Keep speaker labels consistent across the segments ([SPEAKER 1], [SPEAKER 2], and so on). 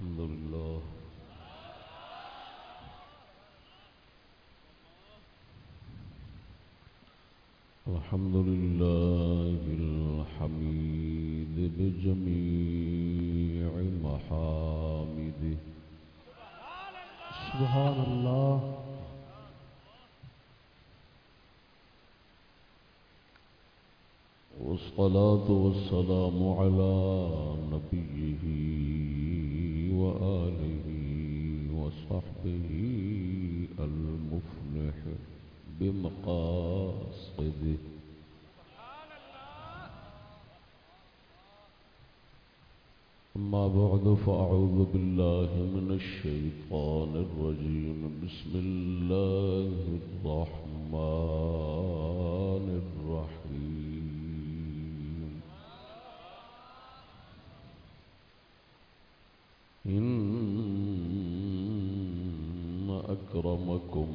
[SPEAKER 1] الحمد لله. الحمد لله الحميد بجميع محامده.
[SPEAKER 2] سبحان الله.
[SPEAKER 1] والصلاة والسلام على نبيه وآله وصحبه المفلح بمقاصده. أما بعد، فأعوذ بالله من الشيطان الرجيم. بسم الله الرحمن الرحيم. إن أكرمكم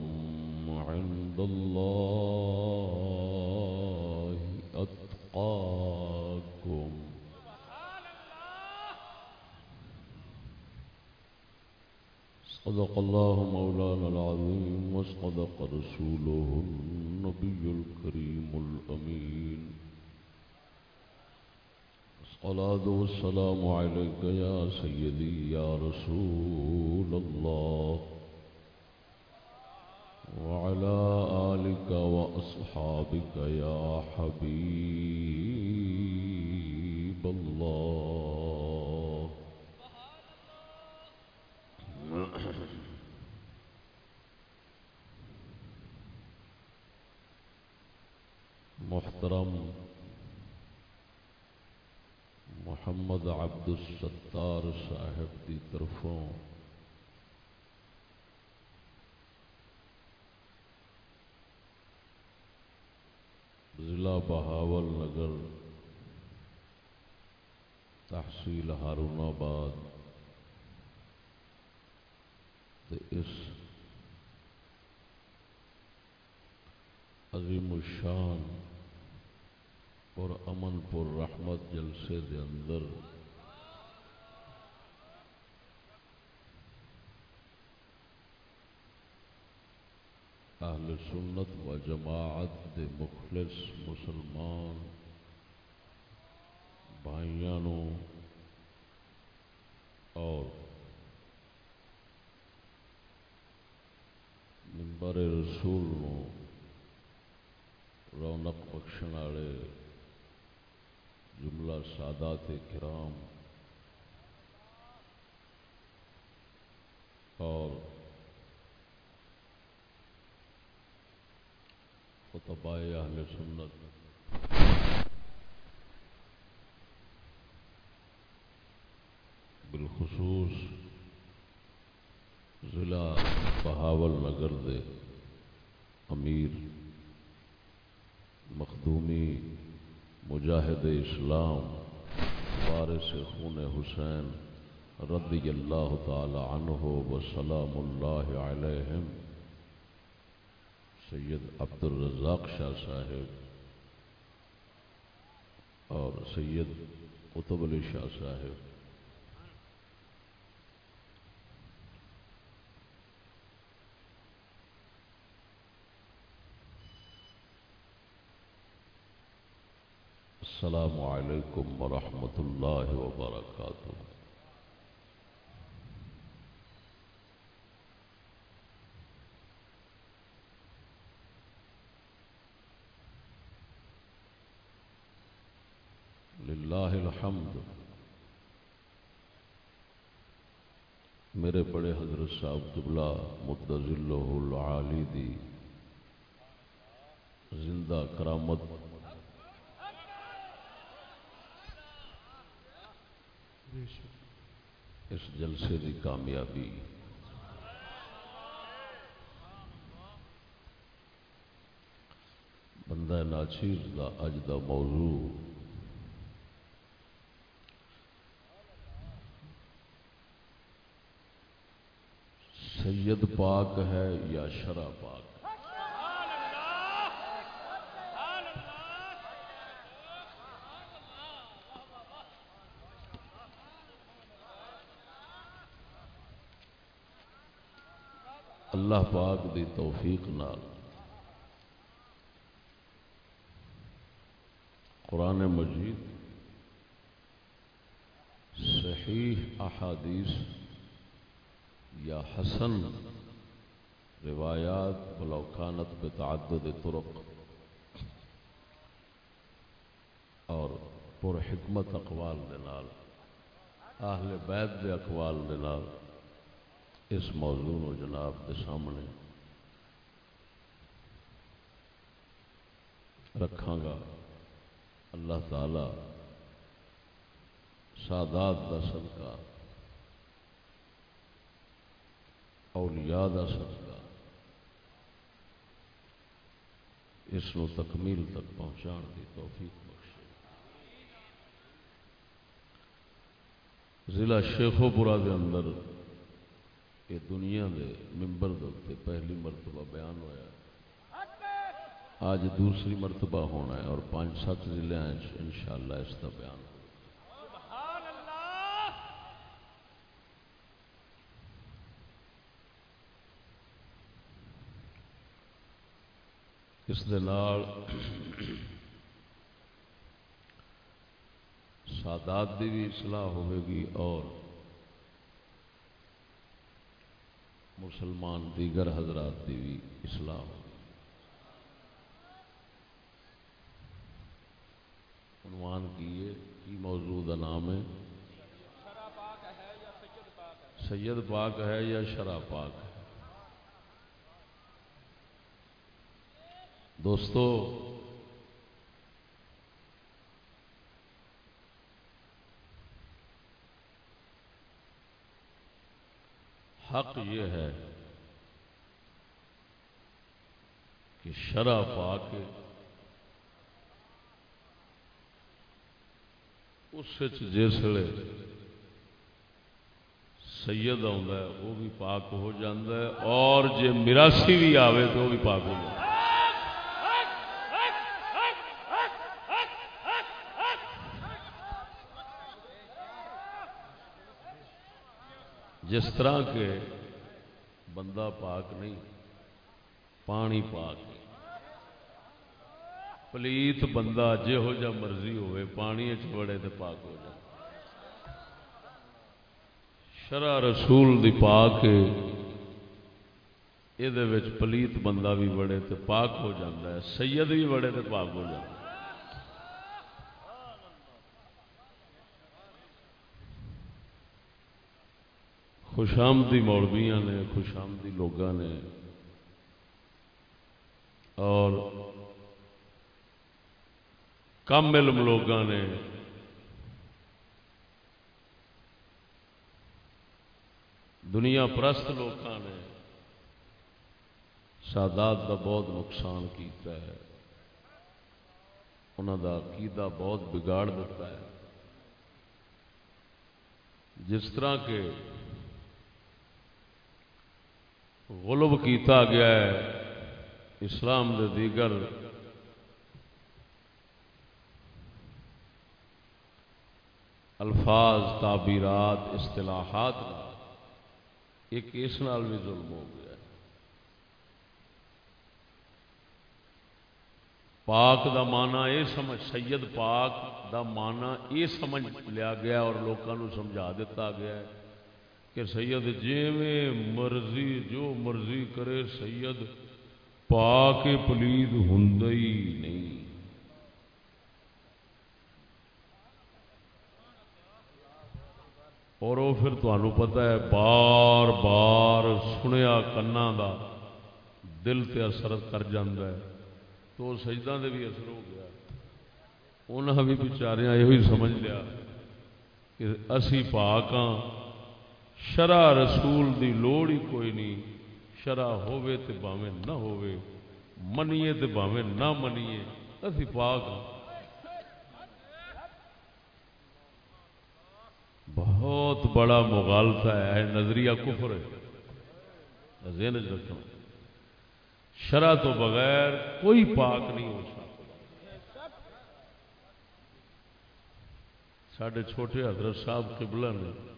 [SPEAKER 1] عند الله أتقاكم. صدق الله مولانا العظيم وصدق رسوله النبي الكريم الأمين. الصلاة والسلام عليك يا سيدي يا رسول الله. وعلى آلك وأصحابك يا حبيب الله. محترم محمد عبد الستار صاحب کی طرفوں۔ ضلع بہاول نگر، تحصیل ہارون آباد۔ اس عظیم الشان اور امن پور رحمت جلسے دے اندر۔ اہل سنت و جماعت دے مخلص مسلمان بھائیاں اور ممبر رسول رونق بخشن والے جملہ سادات کرام اور خطباء اہل سنت بالخصوص ضلع بہاول نگر دے امیر مخدومی مجاہد اسلام وارث خون حسین رضی اللہ تعالی عنہ وسلام سلام اللہ علیہم، سید عبد الرزاق شاہ صاحب اور سید قطب علی شاہ صاحب۔ السلام علیکم ورحمۃ اللہ وبرکاتہ للہ الحمد. میرے بڑے حضرت صاحب قبلہ متضل العالی دی زندہ کرامت اس جلسے کی کامیابی۔ بندہ ناچیز کا اج کا موضوع۔ سید پاک ہے یا شرع پاک؟ اللہ پاک دی توفیق نال۔ قرآن مجید صحیح احادیث یا حسن روایات بلوکانت بتعدد طرق اور پر حکمت اقوال دنال اہل بیت دے اقوال دنال اس موضوع نو جناب دے سامنے رکھاں گا۔ اللہ تعالی سادات دا صدقہ، اولیاء دا صدقہ اس نو تکمیل تک پہنچان کی توفیق بخشے۔ ضلع شیخو پورا اندر یہ دنیا دے ممبر دے پہلی مرتبہ بیان ہوا ہے۔ آج دوسری مرتبہ ہونا ہے اور پانچ سات ضلع ان شاء اللہ اس کا بیان۔ اس سادات کی بھی اصلاح ہوئے گی اور مسلمان دیگر حضرات کی بھی اصلاح ہوگی عنوان کیے کی موضوع کا نام ہے؟ سید پاک ہے یا شرا پاک ہے؟ دوستو حق یہ ہے کہ شرح کے اس جسے سید وہ بھی پاک ہو ہے، اور جی مراسی بھی آئے تو وہ بھی پاک ہو جائے جس طرح کے بندہ پاک نہیں، پانی پاک پلیت بندہ جہو جا مرضی ہوئے، پانی چڑے تو پاک ہو جائے۔ شرع رسول دی پاک یہ پلیت بندہ بھی بڑے تو پاک ہو جاتا ہے، سید بھی بڑے تو پاک ہو جاتا ہے۔ خوشامدی مولویاں نے، خوشامدی لوگوں نے۔ اور کم علم لوگ نے۔ دنیا پرست لوگ نے۔ سادات کا بہت نقصان کیتا ہے۔ انہوں کا عقیدہ بہت بگاڑ دیتا ہے۔ جس طرح کے غلب کیتا گیا ہے اسلام دے دیگر۔ الفاظ، تعبیرات، اصطلاحات ایک اس نال بھی ظلم ہو گیا پاک دا مانا یہ سمجھ، سید پاک دا مانا یہ سمجھ لیا گیا اور لوگوں سمجھا دیتا گیا ہے۔ کہ سید جی مرضی جو مرضی کرے سید، پاک پلید ہوں نہیں۔ اور وہ پھر تمہیں پتا ہے، بار بار سنیا کنا دا دل تے اثر کر ہے۔ تو سجدہ دے بھی اثر ہو گیا۔ انہیں بھی بچاریا یہ سمجھ لیا کہ اسی پاک ہاں شرع رسول دی لوڑ ہی کوئی نہیں۔ شرع ہوے تے باویں نہ ہوے منیے تے باویں نہ منیے۔ اسی پاک ہاں۔ بہت بڑا مغالطہ ہے نظریہ کفر ہے۔ ذہن رکھنا شرع تو بغیر کوئی پاک نہیں ہو سکتا۔ سڈے چھوٹے حضرت صاحب قبلہ نے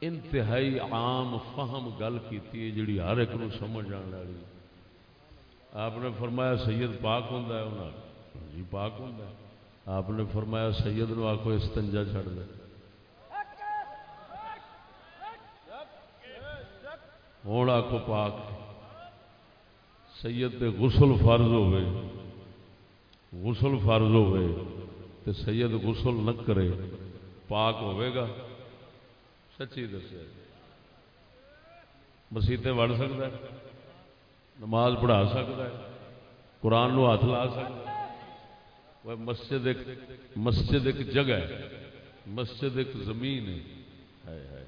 [SPEAKER 1] انتہائی عام فہم گل کی جڑی ہر ایک نو سمجھ آنے والی آپ نے فرمایا سید پاک ہوں جی پاک ہوں آپ نے فرمایا سید نو آخو استنجا چڑھ دے۔ ہوں آخو پاک۔ سید تے غسل فرض ہوئے غسل فرض ہوئے تے سید غسل نہ کرے۔ پاک ہوئے گا۔ سچی دسیا مسیطے وڑ سکتا ہے، نماز پڑھا سکتا ہے، قرآن نو ہاتھ لا سکتا ہے۔ مسجد ایک مسجد ایک جگہ ہے، مسجد ایک زمین ہے۔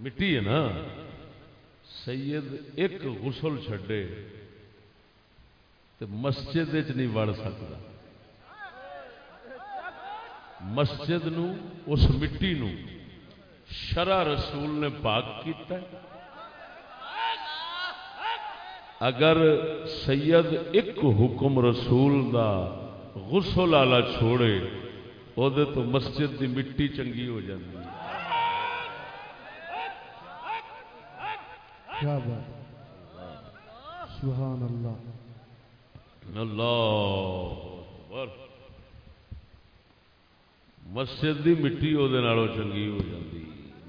[SPEAKER 1] مٹی ہے نا۔ سید ایک غسل چھڈے تو مسجد نہیں وڑ سکتا مسجد نو اس مٹی نو شرع رسول نے پاک کیتا ہے۔ اگر سید ایک حکم رسول دا غسل آلہ چھوڑے وہ تو مسجد دی مٹی چنگی ہو جاتی
[SPEAKER 2] سبحان اللہ۔
[SPEAKER 1] اللہ مسجد دی مٹی وہ چنگی ہو جاتی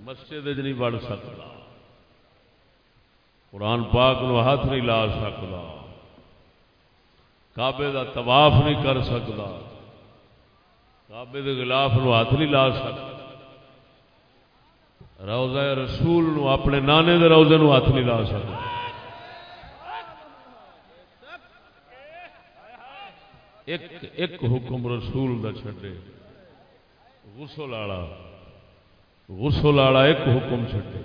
[SPEAKER 1] مسجد نہیں بڑھ سکتا قرآن پاک نو ہاتھ نہیں لا سکتا کعبے دا طواف نہیں کر سکتا کعبے دے خلاف نو ہاتھ نہیں لا سکتا روزہ رسول نو اپنے نانے دے روزے نو ہاتھ نہیں لا سکتا ایک ایک حکم رسول دا چھڈے۔ غسل والا غسل والا ایک حکم چھٹے۔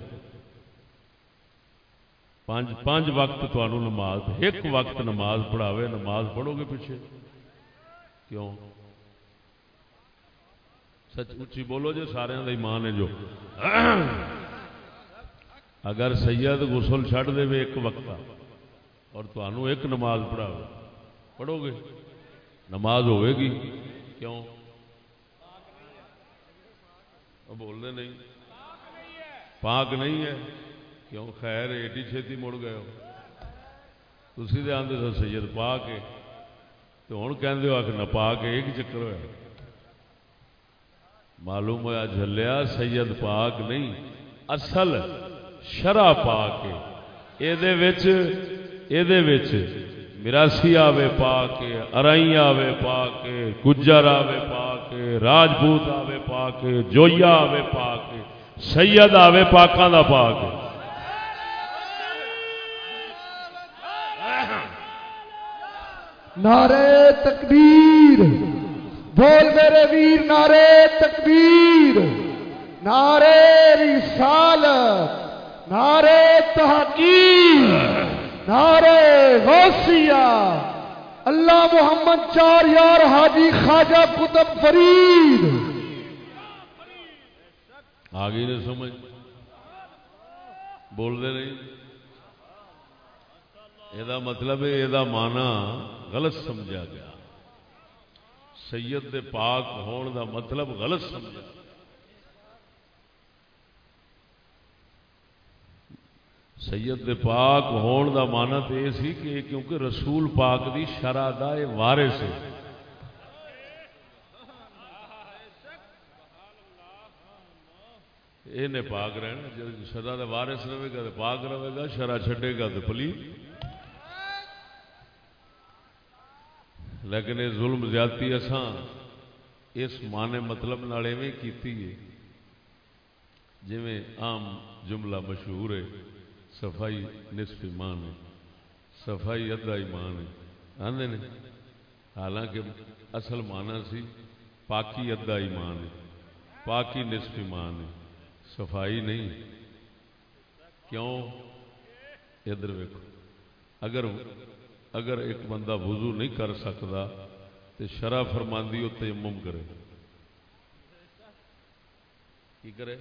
[SPEAKER 1] پانچ پانچ وقت تمہوں نماز، ایک وقت نماز پڑھاوے، نماز پڑھو گے پیچھے۔ کیوں؟ سچ اچھی بولو جی سارے کا ایمان ہے جو۔ اگر سید غسل چھڈ دے ایک وقت اور تمہوں ایک نماز پڑھاوے، پڑھو گے۔ نماز ہوئے گی۔ کیوں؟ بولنے نہیں۔ پاک نہیں ہے۔ کیوں؟ خیر، ایڈی چھتی مڑ گئے ہو۔ تھی تو آدھے سر سید پا کے تو ہوں کہ آ کے نہ پا کے ایک چکر ہوا معلوم ہوا جلیا سید پاک نہیں، اصل شرح پا کے یہ مراسی آوے پا کے ارائی آوے پا کے گجر آوے پا کے راجپوت آوے پا کے جویا آوے پا کے سید آوے پاکاں دا پا کے
[SPEAKER 2] نعرے تکبیر، بول میرے ویر نعرے تکبیر۔ نعرے رسالت نعرے تحقیق نعرے غوثیہ۔ اللہ محمد چار یار حاجی خواجہ کتب فرید۔
[SPEAKER 1] آگے نہیں سمجھ؟ بول دے نہیں؟ یہ مطلب ہے یہ مانا غلط سمجھا گیا۔ سید دے پاک ہون دا مطلب غلط سمجھا۔ سید دے پاک ہون دا مانا تو یہ سی کہ کیونکہ رسول پاک دی شرح دا یہ وارث ہے۔ یہ پاک رہنا جب شرح دا وارث رہے گا تو پاک رہے گا شرح چھڈے گا تو پلی۔ لیکن یہ ظلم زیادتی اساں اس مانے مطلب نالے میں کیتی ہے، جویں عام جملہ مشہور ہے، صفائی نصف ایمان ہے، صفائی ادھا ایمان ہے۔ آدھے نے؟ حالانکہ اصل مانا سی پاکی ادھا ایمان ہے، پاکی نصف ایمان ہے۔ صفائی نہیں۔ کیوں؟ ادھر ویکو اگر اگر ایک بندہ وضو نہیں کر سکتا تو شرح فرماندی وہ تیمم کرے۔ کی کرے؟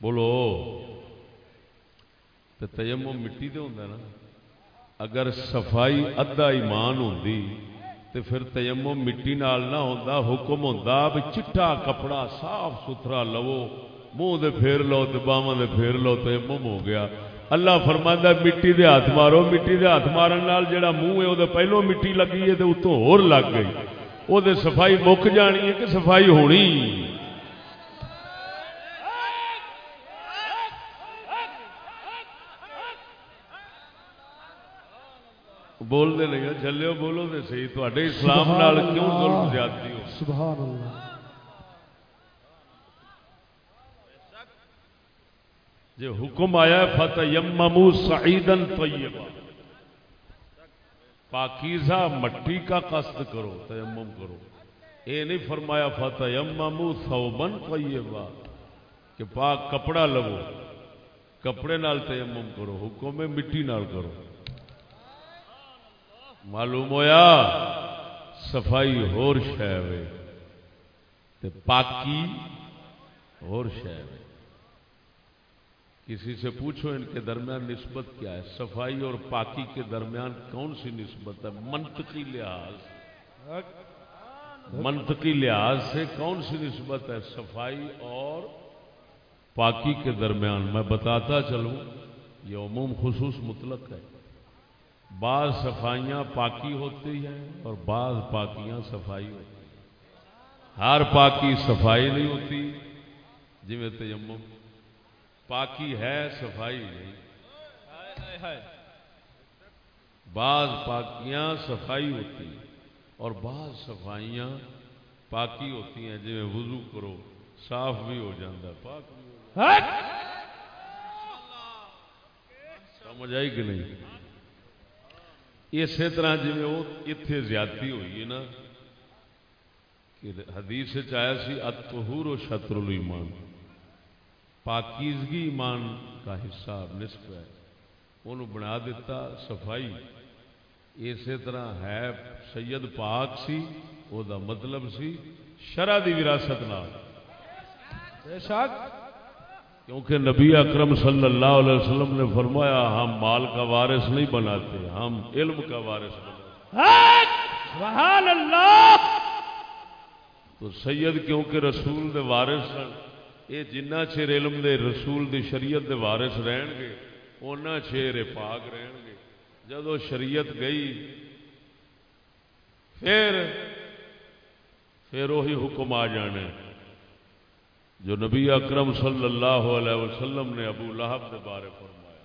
[SPEAKER 1] بولو۔ تو تیمم مٹی دے ہوتا نا۔ اگر صفائی ادھا ایمان ہوتی تے پھر تیمم مٹی نال نہ ہوندا، حکم ہوندا بھی چٹا کپڑا صاف ستھرا لو منہ دے پھیر لو تے باواں دے پھیر لو تیمم ہو گیا۔ اللہ فرماندا مٹی دے ہاتھ مارو۔ مٹی دے ہاتھ مارن نال جڑا منہ ہے، او دے پہلو مٹی لگی ہے تے اتوں ہور لگ گئی۔ او دے صفائی مک جانی ہے کہ صفائی ہونی۔ بول دے نہیں چلو بولو دے صحیح تے اسلام نال کیوں ظلم زیادتی ہو؟
[SPEAKER 2] سبحان اللہ۔
[SPEAKER 1] جی حکم آیا فتح یممو سعیدن طیبا۔ پاکیزہ مٹی کا قصد کرو، تیمم کرو۔ اے نہیں فرمایا فتح یممو ثوبن طیبا۔ کہ پاک کپڑا لو، کپڑے نال تیمم کرو، حکم ہے مٹی نال کرو۔ معلوم ہویا، صفائی ہور شہ تے پاکی ہور شہ کسی سے پوچھو ان کے درمیان نسبت کیا ہے؟ صفائی اور پاکی کے درمیان کون سی نسبت ہے؟ منطقی لحاظ منطقی لحاظ سے کون سی نسبت ہے؟ صفائی اور پاکی کے درمیان۔ میں بتاتا چلوں، یہ عموم خصوص مطلق ہے۔ بعض صفائیاں پاکی ہوتی ہیں اور بعض پاکیاں صفائی ہوتی ہیں۔ ہر پاکی صفائی نہیں ہوتی۔ جی میں تیمم پاکی ہے صفائی نہیں۔ بعض پاکیاں صفائی ہوتی اور بعض صفائیاں پاکی ہوتی ہیں جی وضو کرو صاف بھی ہو جاتا پاک بھی ہو سمجھ آئی کہ نہیں؟ اسی طرح جی وہ اتے زیادتی ہوئی ہے نا کہ حدیث چایا سی اتہور و شطر الایمان۔ پاکیزگی ایمان کا حصہ نصف ہے۔ انہوں بنا دیتا صفائی۔ اسی طرح ہے سید پاک سی او دا مطلب سی شرع دی وراثت نال۔ کیونکہ نبی اکرم صلی اللہ علیہ وسلم نے فرمایا ہم مال کا وارث نہیں بناتے ہم علم کا وارث بناتے۔
[SPEAKER 2] سبحان اللہ!
[SPEAKER 1] تو سید کیونکہ رسول دے وارث سن یہ جنہ چیر علم دے رسول دی شریعت دے وارث رہن گے اونا چیر پاک رہن گے۔ جدو شریعت گئی پھر پھر وہی حکم آ جانے جو نبی اکرم صلی اللہ علیہ وسلم نے ابو لہب کے بارے فرمایا۔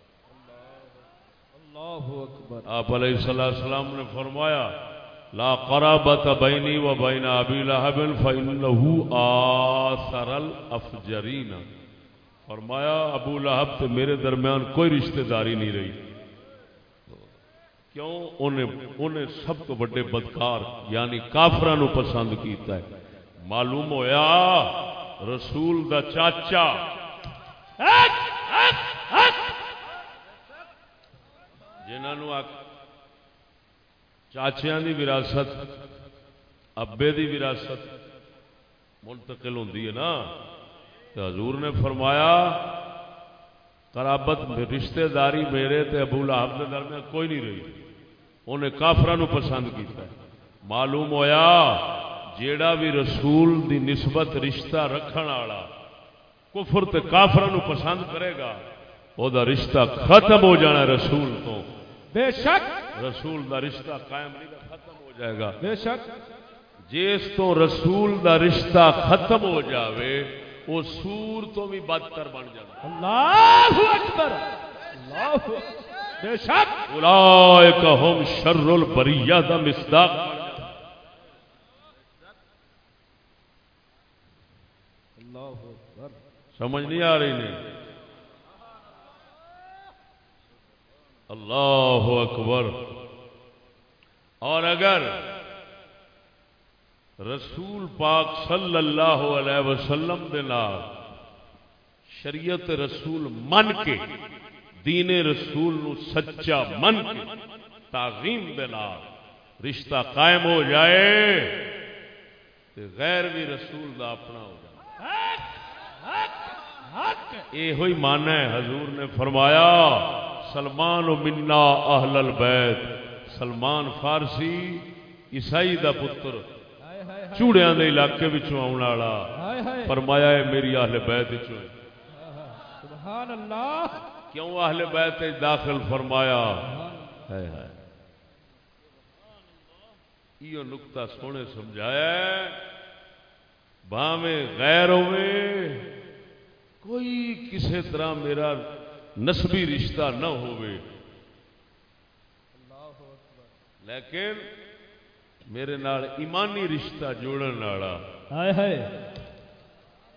[SPEAKER 2] اللہ اکبر۔
[SPEAKER 1] آپ علیہ السلام نے فرمایا لا قرابت بینی و بین ابی لہب فانه آثر الافجرین فرمایا، ابو لہب تے میرے درمیان کوئی رشتہ داری نہیں رہی۔ کیوں؟ انہیں انہیں سب تو بڑے بدکار یعنی کافرانو پسند کیتا ہے۔ معلوم ہویا، رسول دا چاچا۔ جنہوں چاچیا دی وراثت ابے دی وراثت منتقل ہوتی ہے نا تو حضور نے فرمایا قرابت رشتہ داری میرے تے ابو لہب کے درمیان کوئی نہیں رہی انہیں کافران پسند کیتا ہے معلوم ہویا جیڑا بھی رسول دی نسبت رشتہ رکھن والا کفر تے کافران پسند کرے گا وہ رشتہ ختم ہو جانا رسول تو
[SPEAKER 2] بے شک
[SPEAKER 1] رسول دا رشتہ قائم نہیں ختم ہو جائے گا۔
[SPEAKER 2] بے شک
[SPEAKER 1] جس تو رسول دا رشتہ ختم ہو جاوے وہ سور تو بھی بدتر بن جائے
[SPEAKER 2] اللہ اکبر اللہ اکبر بے شک
[SPEAKER 1] اولائک ہم شر البریہ دا مصداق۔
[SPEAKER 2] اللہ اکبر
[SPEAKER 1] سمجھ نہیں آ رہی نہیں؟ اللہ اکبر۔ اور اگر رسول پاک صلی اللہ علیہ وسلم دے نال شریعت رسول من کے دین رسول نو سچا من کے تعظیم دے نال رشتہ قائم ہو جائے تے غیر بھی رسول دا اپنا ہو جائے۔ یہ ہوئی مانا ہے حضور نے فرمایا سلمان و منا اہل البیت۔ سلمان فارسی عیسائی دا پتر۔ چوڑیاں دے علاقے وچوں آن والا۔ فرمایا ہے میری اہل بیت وچوں۔
[SPEAKER 2] سبحان اللہ
[SPEAKER 1] کیوں اہل بیت داخل فرمایا؟ ہے ہے یہ نقطہ سونے سمجھایا ہے۔ باویں غیر ہوئے۔ کوئی کسی طرح میرا نسبی رشتہ نہ ہوئے۔ لیکن میرے نال ایمانی رشتہ جوڑن والا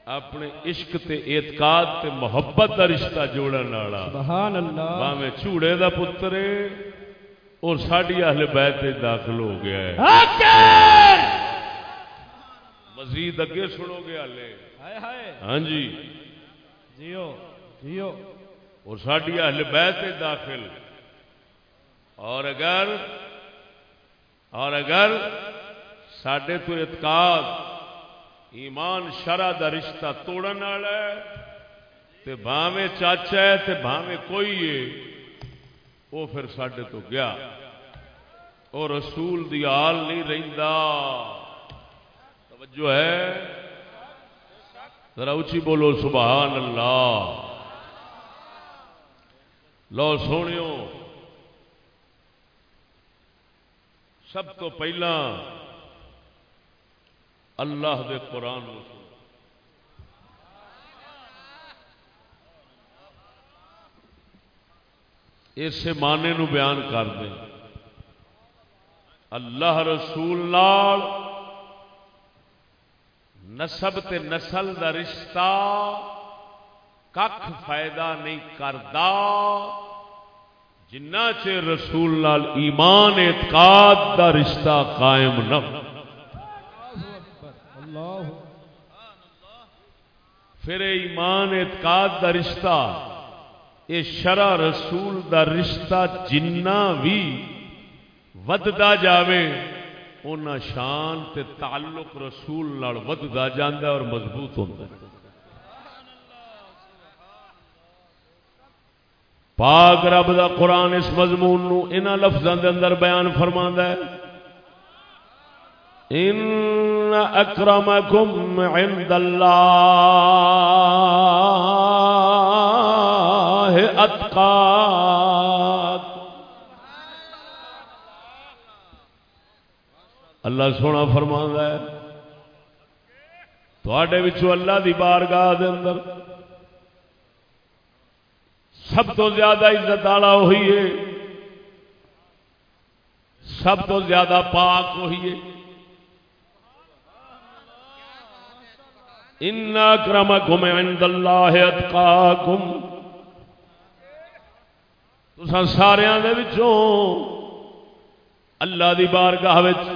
[SPEAKER 1] اپنے عشق تے اعتقاد تے محبت دا رشتہ جوڑن والا۔
[SPEAKER 2] سبحان اللہ۔
[SPEAKER 1] باویں چوڑے دا پتر اور ساڈی اہل بیت داخل ہو گیا ہے۔ مزید اگے سنو گے ہلے
[SPEAKER 2] ہائے ہائے۔
[SPEAKER 1] ہاں جی۔
[SPEAKER 2] جیو جیو۔
[SPEAKER 1] اور ساڈی اہل بیت داخل۔ اور اگر اور اگر سڈے تو اعتقاد ایمان شرع دا رشتہ توڑن والا ہے، تے چاچا ہے، تے بھاویں کوئی ہے وہ پھر سڈے تو گیا۔ اور رسول دی آل نہیں رہندا۔ توجہ ہے۔ ذرا اچھی بولو، سبحان اللہ۔ لو سونیو سب تو پہلا اللہ دے قرآن نو سنو اسے معنی نو بیان کر دیں اللہ رسول نال نسب تے نسل دا رشتہ کھ فائدہ نہیں کردا۔ جنہ چر رسول نال ایمان اعتقاد دا رشتہ قائم نہ پھر ایمان اعتقاد دا رشتہ یہ شرع رسول دا رشتہ جنہ بھی وددا جاوے اونا شان تے تعلق رسول نال وددا جاندا اور مضبوط ہوندا۔ ہے پاک رب دا قرآن اس مضمون نو انہاں لفظاں دے اندر بیان فرماندا ہے۔ ان اکرمکم عند اللہ اتقاک اللہ سونا فرماندا ہے۔ تواڈے وچوں اللہ دی بارگاہ دے اندر سب تو زیادہ عزت والا وہی ہے۔ سب تو زیادہ پاک وہی ہے۔ ان اکرمکم عند اللہ اتقاکم۔ تساں سارے دے وچوں اللہ دی بارگاہ وچ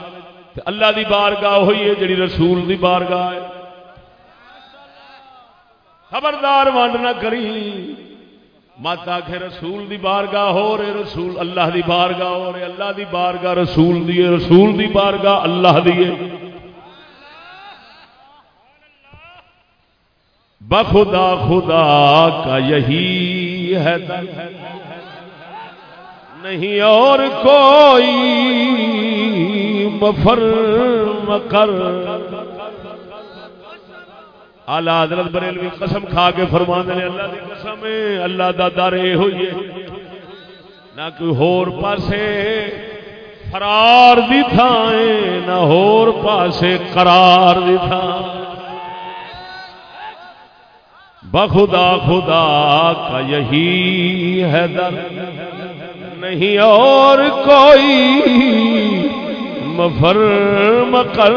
[SPEAKER 1] تے اللہ دی بارگاہ ہوئی ہے جڑی رسول دی بارگاہ ہے۔ خبردار ونڈ نہ کری۔ مت آخ رسول دی بارگاہ ہو رہے رسول اللہ دی بارگاہ ہو رہے، اللہ دی بارگاہ رسول دی رسول دی بارگاہ اللہ دی بخدا خدا کا یہی ہے۔ نہیں اور کوئی مفر مکر آلہ حضرت بریلوی قسم کھا کے فرما نے، اللہ دی قسم اللہ دا در یہ ہوئی ہے۔ نہ کوئی ہور پاسے فرار دی تھائیں نہ ہور پاسے قرار دی تھائیں بخدا خدا کا یہی ہے در۔ نہیں اور کوئی مفر مکر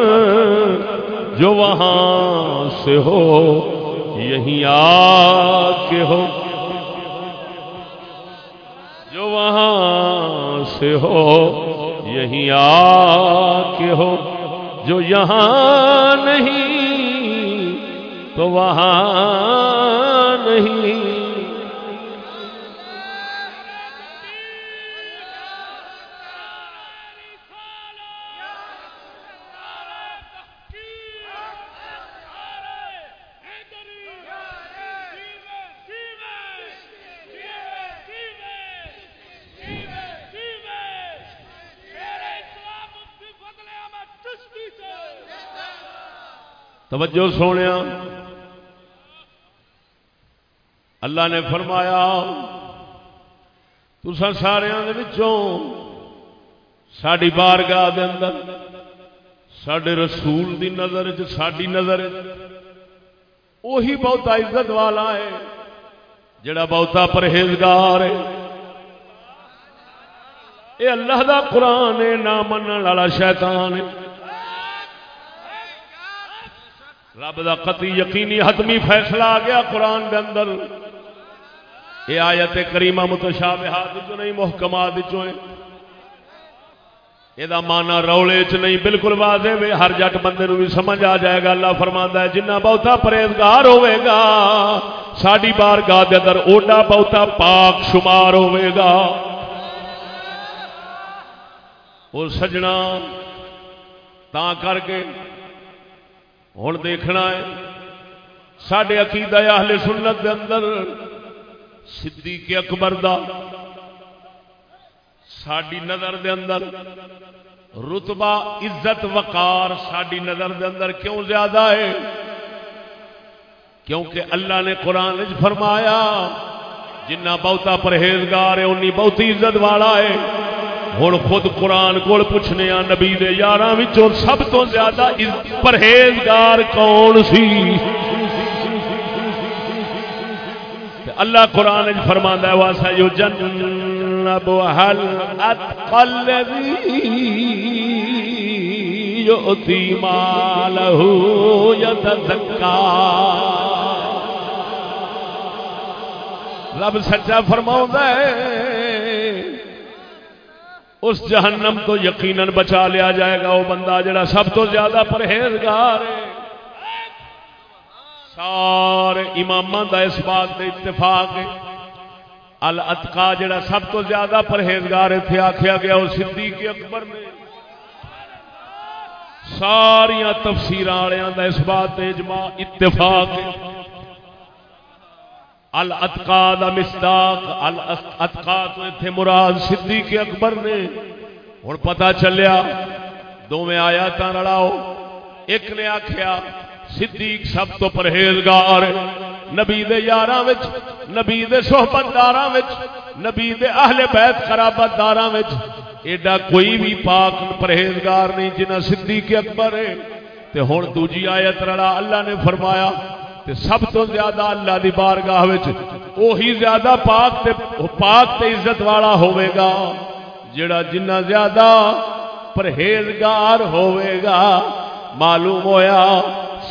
[SPEAKER 1] جو وہاں سے ہو، یہیں آ کے ہو۔ جو وہاں سے ہو، یہیں آ کے ہو۔ جو یہاں نہیں، تو وہاں نہیں۔ توجہ سونے اللہ نے فرمایا تسا سارے ساری بارگاہ دے اندر سڈے رسول دی نظر ساری نظر وہی بہت عزت والا ہے، جڑا بہتا پرہیزگار ہے۔ یہ اللہ دا قرآن ہے، نہ من والا شیطان ہے۔ رب دا قطعی یقینی حتمی فیصلہ آ گیا قرآن دے اندر۔ یہ آیت کریمہ متشابہات جو نہیں، محکمات جو ہیں۔ یہ مانا روڑے چ نہیں، بالکل واضح میں ہر جٹ بندے بھی سمجھ آ جائے گا۔ اللہ فرما ہے، جنہ بہتا پرہیزگار ہوئے گا ساری بار گاہ اندر اوڈا بہتا پاک شمار ہوئے گا۔ اور سجنا، تا کر کے ہوں دیکھنا ہے۔ سڈے عقیدہ اہل سنت دے اندر صدیق اکبر دا ساری نظر دے اندر رتبہ، عزت، وقار ساری نظر دے اندر کیوں زیادہ ہے؟ کیونکہ اللہ نے قرآن فرمایا، جنہ بہتا پرہیزگار ہے انی بہتی عزت والا ہے۔ ہوں خود قرآن کو پوچھنے آ نبی یار سب تو زیادہ پرہیزگار کون سی؟ اللہ قرآن فرما واسا یو جن حل رب سچا فرما اس جہنم تو یقیناً بچا لیا جائے گا۔ وہ بندہ جڑا سب تو زیادہ پرہیزگار ہے۔ سارے امام کا اس بات کے اتفاق ہے۔ الاتقا جڑا سب تو زیادہ پرہیزگار اتنے آخیا گیا وہ صدیق اکبر نے۔ ساریا تفسیر والوں کا اس بات اجماع اتفاق ہے۔ الاتقا دا مستاق الاتقا تو اتنے مراد صدیق اکبر نے۔ ہوں پتا چلیا دونوں آیات رلاؤ۔ ایک نے آخیا صدیق سب تو پرہیزگار، نبی دے یاراں وچ، نبی دے صحبت داراں وچ، نبی دے اہل بیت قرابت داراں وچ۔ ایڈا کوئی بھی پاک پرہیزگار نہیں جنہ صدیق اکبر ہے۔ تے ہن دوجی آیت رڑا اللہ نے فرمایا تے سب تو زیادہ اللہ دی بارگاہ وہی زیادہ پاک تے پاک تے عزت والا ہوئے گا، جڑا جنہ زیادہ پرہیزگار ہوئے گا، معلوم ہویا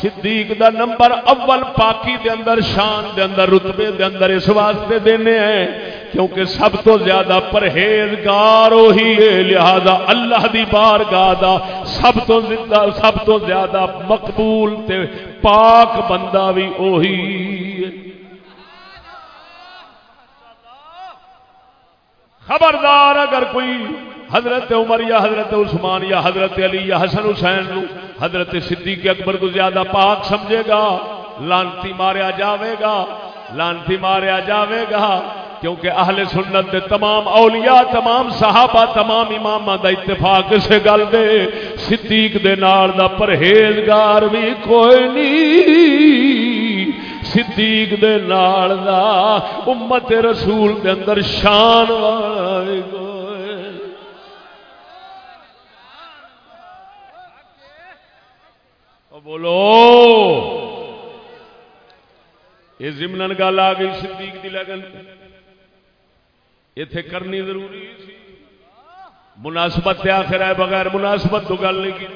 [SPEAKER 1] صدیق دا نمبر اول پاکی دے اندر، شان دے اندر، رتبے دے اندر اس واسطے دینے ہیں، کیونکہ سب تو زیادہ پرہیزگار وہی ہے، لہذا اللہ دی بارگاہ دا سب تو زندہ، سب تو زیادہ مقبول تے پاک بندہ بھی وہی ہے۔ خبردار اگر کوئی حضرت عمر یا حضرت عثمان یا حضرت علی یا حسن حسین نو حضرت صدیق اکبر کو زیادہ پاک سمجھے گا، لانتی ماریا جاوے گا، لانتی ماریا جاوے گا، کیونکہ اہل سنت دے تمام اولیاء، تمام صحابہ، تمام امام دا اتفاق سے گل دے، صدیق دے نال دا پرہیزگار بھی کوئی نہیں۔ صدیق دے نال دا امت رسول دے اندر شان والا بولو۔ یہ زمن گل آ گئی صدیق دی لگن اتے کرنی ضروری سی۔ مناسبت آخر ہے بغیر مناسبت تو گل نہیں کی۔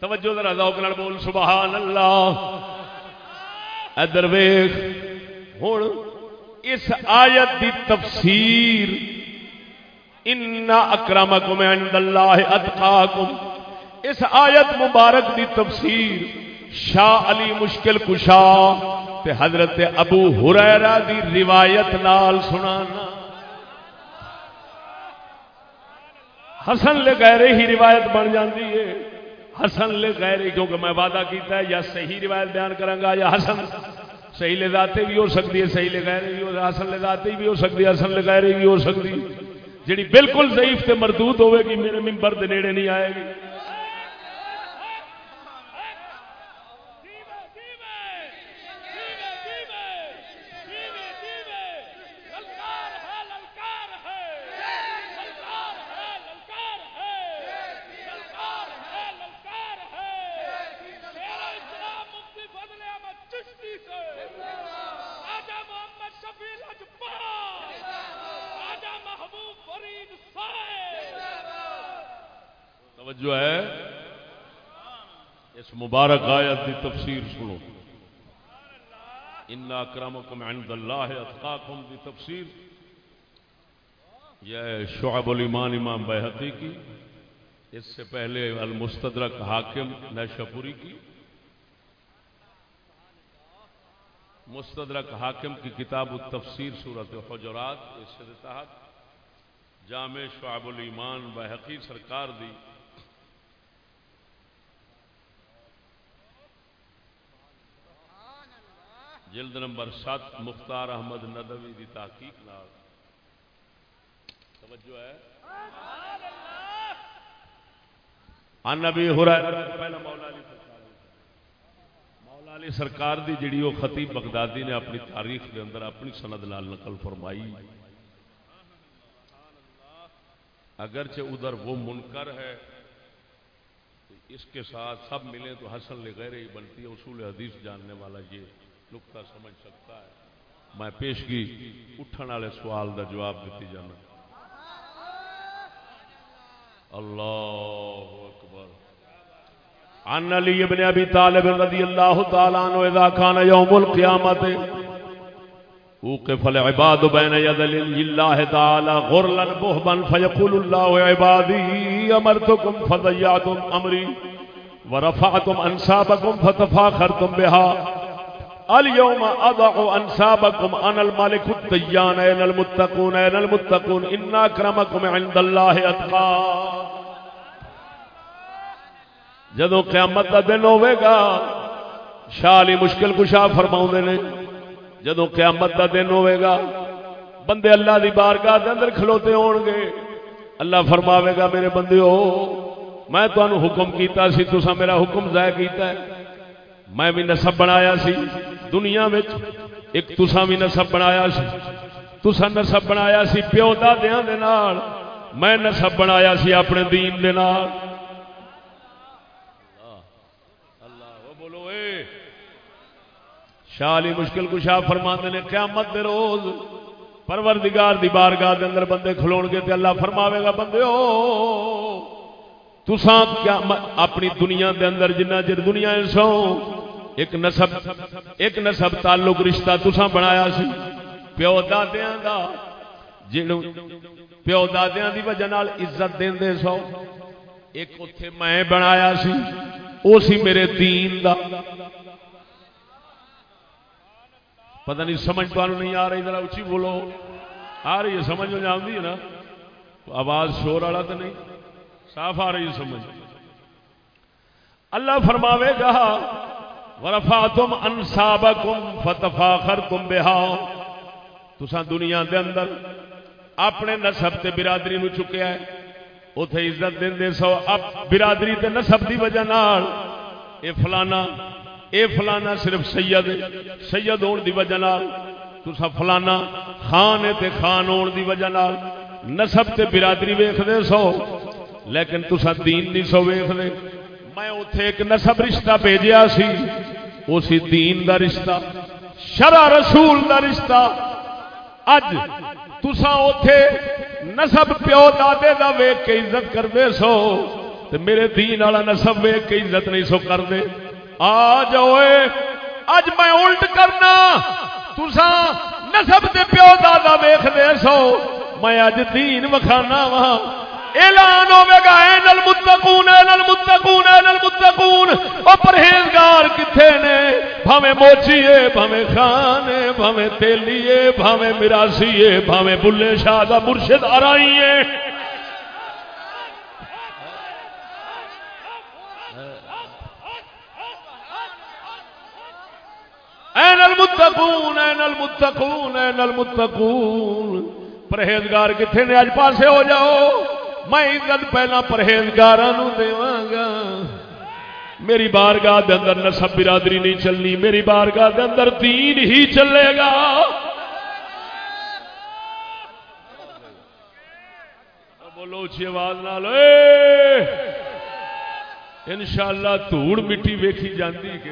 [SPEAKER 1] توجہ ذرا ذوق نال بول سبحان اللہ ادھر ویخ ہوں اس آیت دی تفسیر، ان اکرمکم عند اللہ اتقاکم اس آیت مبارک دی تفسیر شاہ علی مشکل کشا تے حضرت ابو ہریرا دی روایت نال سنانا۔ حسن لے گہرے ہی روایت بن جاتی ہے۔ حسن لے گہرے کیونکہ میں وعدہ کیتا ہے یا صحیح روایت بیان کروں گا یا حسن صحیح لے ذاتے بھی ہو سکتی ہے، صحیح لے گہرے بھی ہو، حسن لے ذاتے بھی ہو سکتی ہے، حسن لے گہرے بھی ہو سکتی۔ جیڑی بالکل ضعیف تے مردود ہوے گی، میرے ممبر دے نیڑے نہیں آئے گی۔ توجہ ہے، اس مبارک آیت کی تفسیر سنو۔ ان اکرمکم عند اللہ اتقاکم کی تفسیر۔ یہ شعب الایمان امام بحقی کی، اس سے پہلے المستدرک حاکم نیشاپوری کی۔ مستدرک حاکم کی کتاب التفسیر صورت حجرات، اس سے تحت جامع شعب الایمان بحقی سرکار دی جلد نمبر سات، مختار احمد ندوی دی تحقیق نال۔ توجہ ہے۔ ان نبی ہریرہ، پہلا مولا علی سرکار۔ مولا علی سرکار دی جڑی وہ خطیب بغدادی نے اپنی تاریخ کے اندر اپنی سند لال نقل فرمائی۔ اگرچہ ادھر وہ منکر ہے اس کے ساتھ سب ملیں تو حسن لغیر ہی بنتی ہے، اصول حدیث جاننے والا یہ۔ نقطہ سمجھ سکتا ہے۔ میں پیشگی اٹھن والے سوال دا جواب دیتی جانا۔ اللہ اکبر۔ عن علی ابن ابی طالب رضی اللہ تعالی عنہ اذا كان يوم القيامت اوقف العباد بين يد الله تعالى غرلا بهبا فيقول الله عبادي امرتكم فضيعتم امري ورفعتم انسابكم فتفاخرتم بها اليوم اضع انسابكم انا الملك الديان اين المتقون اين المتقون ان اكرمكم عند الله اتقاكم جدو قیامت کا دن ہوے گا، شالی مشکل کشا فرما نے۔ جدو قیامت کا دن ہوے گا، بندے اللہ دی بارگاہ دے اندر کھلوتے ہون گے۔ اللہ فرماوے گا، میرے بندے ہو میں تمہیں حکم کیتا سی تسا میرا حکم ضائع کیتا ہے۔ میں بھی نسب بنایا سی۔ دنیا ایک تسا بھی نسب بنایا سی۔ تسا نسب بنایا سی پیو دادیا میں نسب بنایا سی اپنے دین دے نال۔ شالی مشکل کشا فرما نے، قیامت دے روز پروردگار دی بارگاہ دے اندر بندے کھلون گے تے اللہ فرماوے گا بندے ہو تساں کیا اپنی دنیا دے اندر جنہ چر دنیا سو ایک نسب ایک نسب تعلق رشتہ تساں بنایا سی۔ پیو دادیاں دا جنوں پیو دادیاں دی وجہ نال عزت دیندے سو۔ ایک اوتھے میں بنایا سی، او سی میرے دین دا۔ پتہ نہیں سمجھ تو نہیں آ رہی، ذرا اچھی بولو۔ آ رہی ہے، سمجھ میں آتی ہے نا۔ آواز شور والا تو نہیں۔ صاف آ رہی ہے، سمجھ۔ اللہ فرماوے گا ورفا تم انساب کم فتفا خر تم تسا دنیا دے اندر اپنے نسب تے برادری نو چکیا ہے. اتے عزت دے سو اب برادری تے نسب دی وجہ نال اے فلانا اے فلانا صرف سید سید ہون دی وجہ نال تسا فلانا خان تے خان ہون دی وجہ نال نسب تے برادری ویکھ دے سو، لیکن تسا دین نہیں سو ویکھ دے میں اتے ایک نسب رشتہ بھیجیا سی۔ اسی دین دا رشتہ، شرع رسول دا رشتہ۔ اج تسا اتے نسب پیو دادے دا ویک کے عزت کرتے سو۔ تے میرے دین والا نسب ویک کے عزت نہیں سو کرتے آ جاؤ اج میں الٹ کرنا۔ تسا نسب تے پیو دادا ویخ دے سو۔ میں اج دین وکھانا وا اعلان ہوے گا این المتقون این المتقون این المتقون او پرہیزگار کتھے نے؟ بھاویں موچی ہے بھاویں خان ہے بھاویں تیلی ہے بھاویں میراسی بھاویں بلے شاہ دا مرشد آرائی ہے این المتقون این المتقون این المتقون پرہیزگار کتنے نے؟ اج پاسے ہو جاؤ۔ میں عزت پہلا پرہیزگار گا۔ میری بارگاہ دے اندر نسب برادری نہیں چلنی، میری بارگاہ دے اندر دین ہی چلے گا۔ بولو اچھی آواز ان شاء اللہ دھوڑ مٹی ویکھی جاتی کہ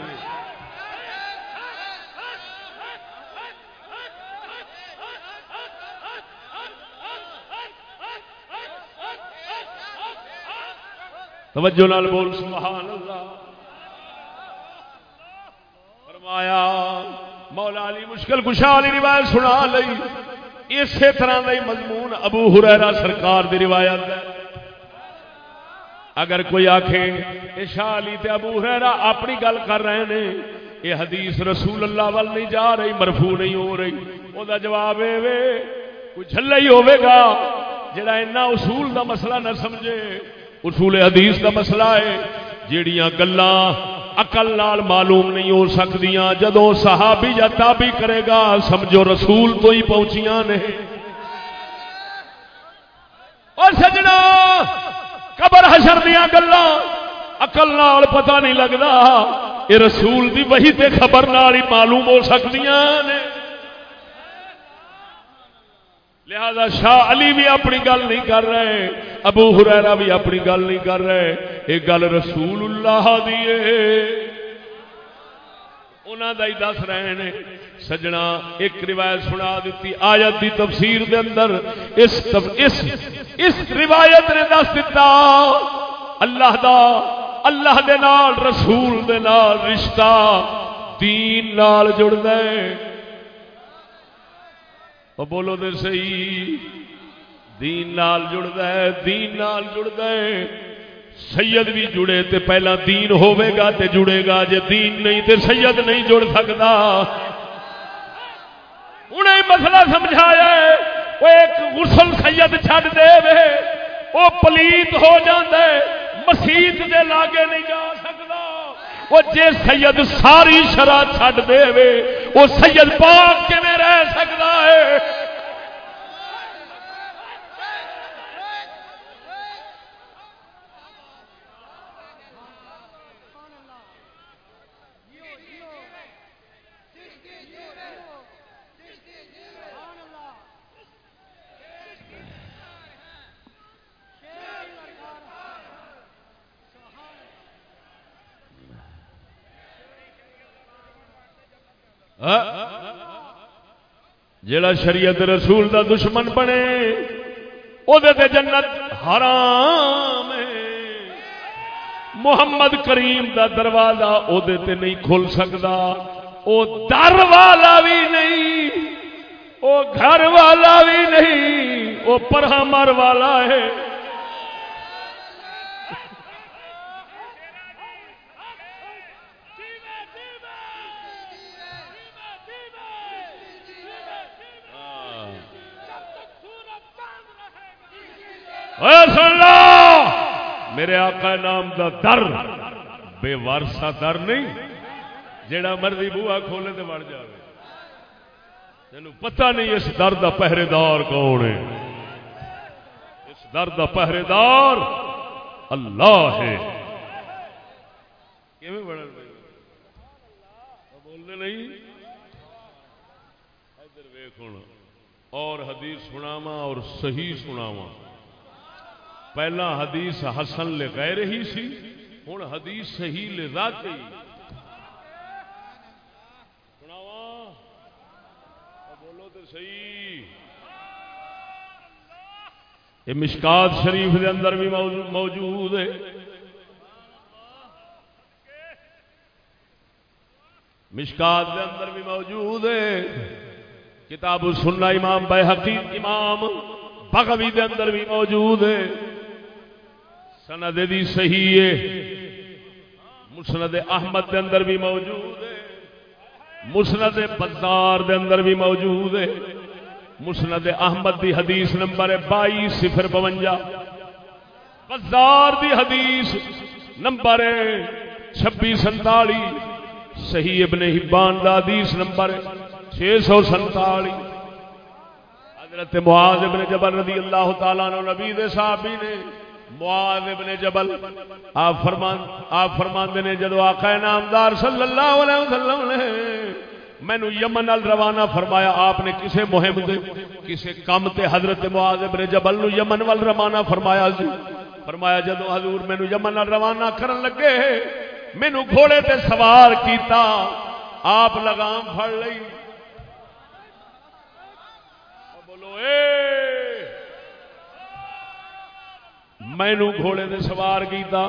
[SPEAKER 1] توجہ نال بول، سبحان اللہ۔ فرمایا، مولا علی مشکل کشا علی روایت سنا لئی۔ اسی طرح کا مضمون ابو ہریرا سرکار دی روایت ہے۔ اگر کوئی آخے یہ شاہ علی تے ابو ہریرا اپنی گل کر رہے ہیں یہ حدیث رسول اللہ وال نہیں جا رہی مرفو نہیں ہو رہی۔ وہ جواب کوئی جھلا ہی ہوے گا، جڑا اینا اصول دا مسئلہ نہ سمجھے۔ اصول حدیث دا مسئلہ ہے۔ جیڑیاں گلاں عقل نال معلوم نہیں ہو سکدیاں، جدوں صحابی یا تابی کرے گا، سمجھو رسول تو ہی پہنچیاں نے۔ اور سجنا، قبر حشر دیا گلاں، عقل نال پتہ نہیں لگدا، اے رسول دی وہی تے خبر نال ہی معلوم ہو سکدیاں نے۔ لہذا شاہ علی بھی اپنی گل نہیں کر رہے، ابو ہریرا بھی اپنی گل نہیں کر رہے۔ یہ گل رسول اللہ دیے انہوں ہی دس رہے ہیں سجنا، ایک روایت سنا دیتی، آیت دی تفسیر دے اندر اس اس اس روایت نے دس دیتا، اللہ دا، اللہ دے نال، رسول دے نال رشتہ، دین نال جڑ دے بولو دے سی دین نال جڑتا ہے دین نال جڑتا ہے سید بھی جڑے تے پہلا دین ہوے گا تے جڑے گا جے دین نہیں تے سید نہیں جڑ سکتا انہیں مسئلہ سمجھایا ہے وہ ایک غسل سید چھڈ دے وے وہ پلیت ہو جاندے مسیت دے لاگے نہیں جا سکتا وہ جے سید ساری شرح چھڈ دے وے، وہ سید پاک کے میں رہ سکتا ہے؟ جڑا شریعت رسول دا دشمن بنے وہ جنت حرام محمد کریم دا دروازہ وہ نہیں کھل سکتا وہ در والا بھی نہیں وہ گھر والا بھی نہیں وہ پرہمر والا ہے۔ سن لو! میرے آقا نام دا در، بے وارسا در نہیں، جیڑا مرضی بوا کھولے تو بڑھ جائے تین پتہ نہیں اس در دا پہرے دار کون ہے۔ اس در دا پہرے دار اللہ ہے۔ بولنے نہیں؟ ادھر ویخ اور حدیث سناوا اور صحیح سناوا پہلا حدیث حسن لے غیر ہی سی ہوں حدیث صحیح لے ذات ہی بولو تو صحیح۔ یہ مشکات شریف دے اندر بھی موجود ہے۔ مشکات دے اندر بھی موجود ہے۔ کتاب سننا امام بے حقیق امام بغوی دے اندر بھی موجود ہے۔ سند دی صحیح ہے۔ مسند احمد دے اندر بھی موجود ہے۔ مسند بزار دے اندر بھی موجود ہے۔ مسند احمد دی حدیث نمبر بائی صفر بونجا۔ بزار دی حدیث نمبر چھبی سنتالی۔ صحیح ابن حبان دا حدیث نمبر چھ سو سنتالی۔ حضرت معاذ ابن جبل رضی اللہ تعالیٰ نبی دے صحابی نے معاذ ابن جبل۔ آپ فرمان آپ فرماندے نے جدو آقا نامدار صلی اللہ علیہ وسلم نے مینو یمن ال روانہ فرمایا، آپ نے کسے مہم دے، کسے کم تے حضرت معاذ ابن جبل نو یمن ول روانہ فرمایا سی فرمایا، جدو حضور مینو یمن ال روانہ کرن لگے، مینو گھوڑے تے سوار کیتا، آپ لگام پھڑ لئی۔ بولو، اے! مینو گھوڑے نے سوار کیتا۔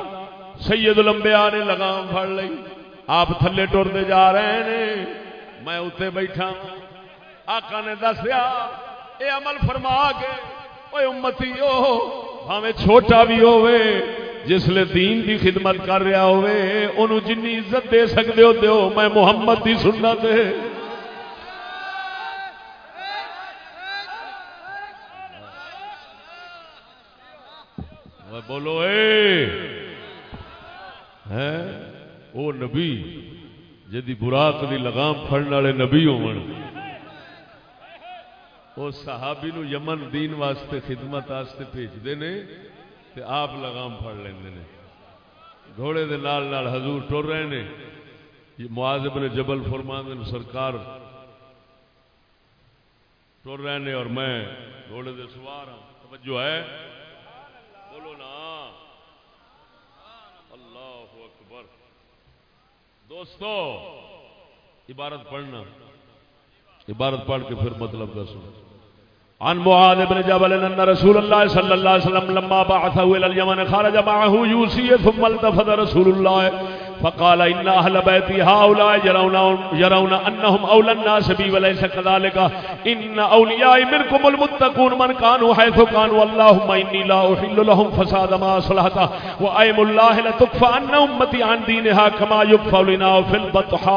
[SPEAKER 1] سید لمبیا نے لگام پڑ لی آپ تھلے ٹرتے جا رہے ہیں میں اتنے بیٹھا۔ آقا نے دسیا، اے عمل فرما کے اوے امتی ہو بھاوے چھوٹا بھی ہوئے جس لے دین دی خدمت کر رہا ہوئے انہوں جنی عزت دے سکتے ہو دیو میں محمد دی سنت ہے۔ بولو، اے۔ ہیں او نبی، جدی براق دی لگام پھڑنے والے نبی ہون۔ وہ صحابی نو یمن دین واسطے، خدمت واسطے بھیجتے ہیں تے آپ لگام پھڑ لیندے نے۔ گھوڑے دے نال نال حضور ٹر رہے نے۔ معاذ ابن جبل فرمان سرکار ٹر رہے نے اور میں گھوڑے دے سوار ہوں توجہ ہے بولو نا اللہ اکبر دوستو، عبارت پڑھنا۔ عبارت پڑھ کے پھر مطلب دسو عن معاذ بن جبل ان رسول الله صلى الله عليه وسلم لما بعثه الى اليمن خرج معه يوسي ثم التفت رسول الله فقال ان اهل بيتي هؤلاء يرون يرون انهم اولى الناس بي وليس كذلك. ان اولياء منكم المتقون من كانوا حيث كانوا. اللهم اني لا احل لهم فساد ما صلحت وايم الله لتكفى ان امتي عن دينها كما يكفى لنا في البطحاء.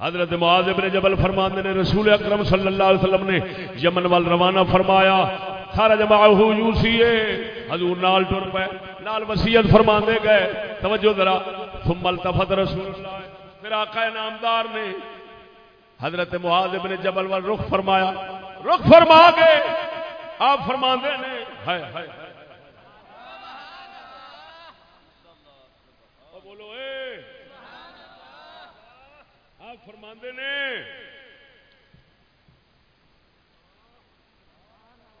[SPEAKER 1] حضرت معاذ ابن جبل فرماندے نے رسول اکرم صلی اللہ علیہ وسلم نے یمن وال روانہ فرمایا خرج معه یوسی حضور نال ٹر پے۔ نال وصیت فرماندے گئے۔ توجہ ذرا۔ ثم التفت رسول اللہ پھر آقا نامدار نے حضرت معاذ ابن جبل وال رخ فرمایا۔ رخ فرما کے آپ فرماندے نے۔ ہائے ہائے بولو، اے۔ آپ فرماندے نے۔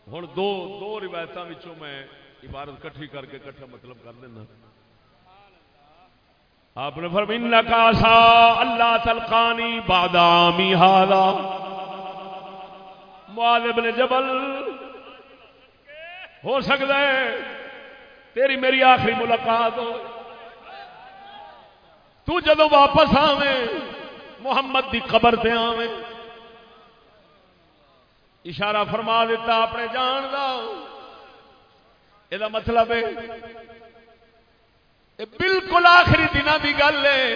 [SPEAKER 1] ہوں دو دو روایتوں میں عبارت کٹھی کر کے کٹھا مطلب کر دینا۔ آپ نے فرمین کا سا اللہ تلقانی بادامی ہادا معاذ نے جبل، ہو سکتا ہے تیری میری آخری ملاقات ہو تو جدو واپس آویں، محمد دی قبر تے آویں۔ اشارہ فرما دیتا اپنے جان دا۔ یہ مطلب ہے۔ بالکل آخری دن کی گل ہے۔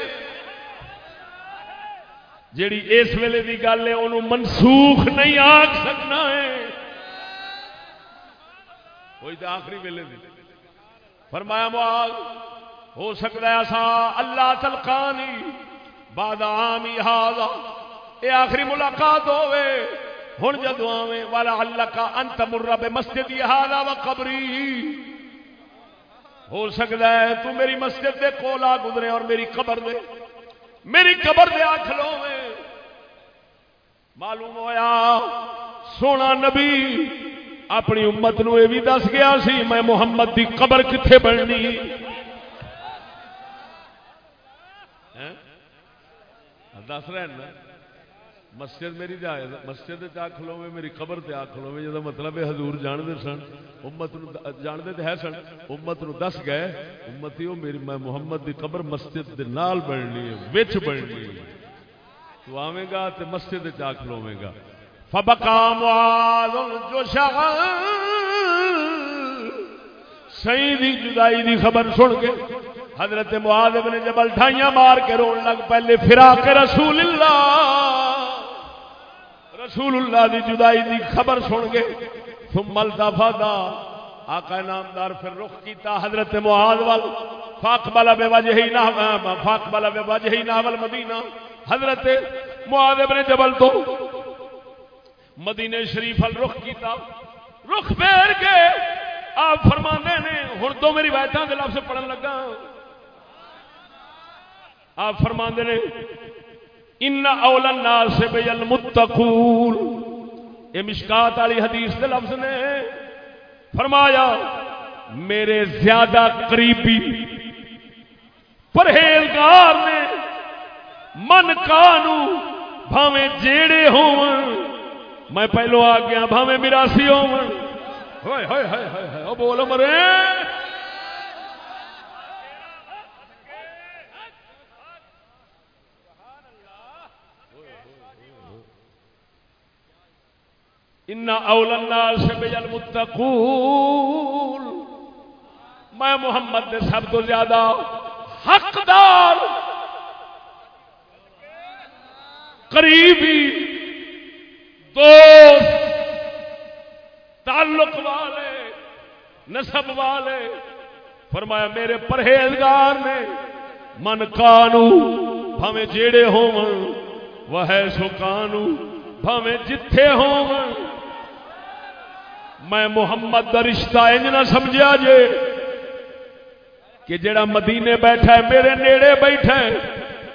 [SPEAKER 1] جیڑی اس ویلے کی گل ہے، انہوں منسوخ نہیں آخ سکنا ہے۔ کوئی تو آخری ویلے دی۔ فرمایا معاذ، ہو سکتا ہے ایسا اللہ تلقانی بعد آمی ہاضا یہ آخری ملاقات ہوئے۔ ہوں جدو آویں، والا اللہ کا انت مرب مسجد ہاضا و قبری۔ ہو سکتا ہے تو میری مسجد دے کولا گزرے اور میری قبر دے۔ میری قبر دے آخ لو معلوم ہویا، سونا نبی اپنی امت نو یہ بھی دس گیا سی، میں محمد دی قبر کتنے بننی؟ ہاں؟ دس رہے نا؟ مسجد میری جائے مسجد آ کھلو میری قبر تے آ کھلو جا مطلب ہے حضور جانتے سن، امت جانتے تو ہے سن، امت نو دس گئے، امت ہی میری میں محمد دی قبر مسجد دے نال بننی ہے، وچ بننی ہے۔ تو آویں گا تے مسجد آ کھلوے گا۔ فبقا معاذ جو شغل سیدی جدائی دی خبر سن کے حضرت معاذ ابن جبل ڈھائیاں مار کے رون لگ پہلے فراق رسول اللہ۔ رسول اللہ دی جدائی دی خبر سن گے۔ ثم التفتا۔ آقا نامدار پھر رخ کیتا حضرت معاذ وال۔ فاقبل بوجهی نحو فاقبل بوجهی نحو المدینہ۔ حضرت معاذ ابن جبل تو مدینے شریف ال رخ کیتا۔ رخ پھیر کے آپ فرمانے نے، ہن تو میری روایتاں دے لفظ پڑھن لگا آپ فرما نے ان اولا الناس بی المتقون یہ مشکات والی حدیث کے لفظ نے فرمایا، میرے زیادہ قریبی پرہیزگار نے من کانو بھاویں جیڑے ہون، میں پہلو آ گیا بھاوے میراسی ہو بول مرے۔ ان اول الناس بالمتقون میں محمد دے سب تو زیادہ حقدار، قریبی دوست، تعلق والے، نسب والے، فرمایا میرے پرہیزگار نے، من کانو بھاوے جیڑے ہوں وہ ہے سو کانو بھاوے جتھے ہوں میں محمد کا رشتہ انج نہ سمجھا جے کہ جڑا مدینے بیٹھا ہے، میرے نیڑے بیٹھا ہے۔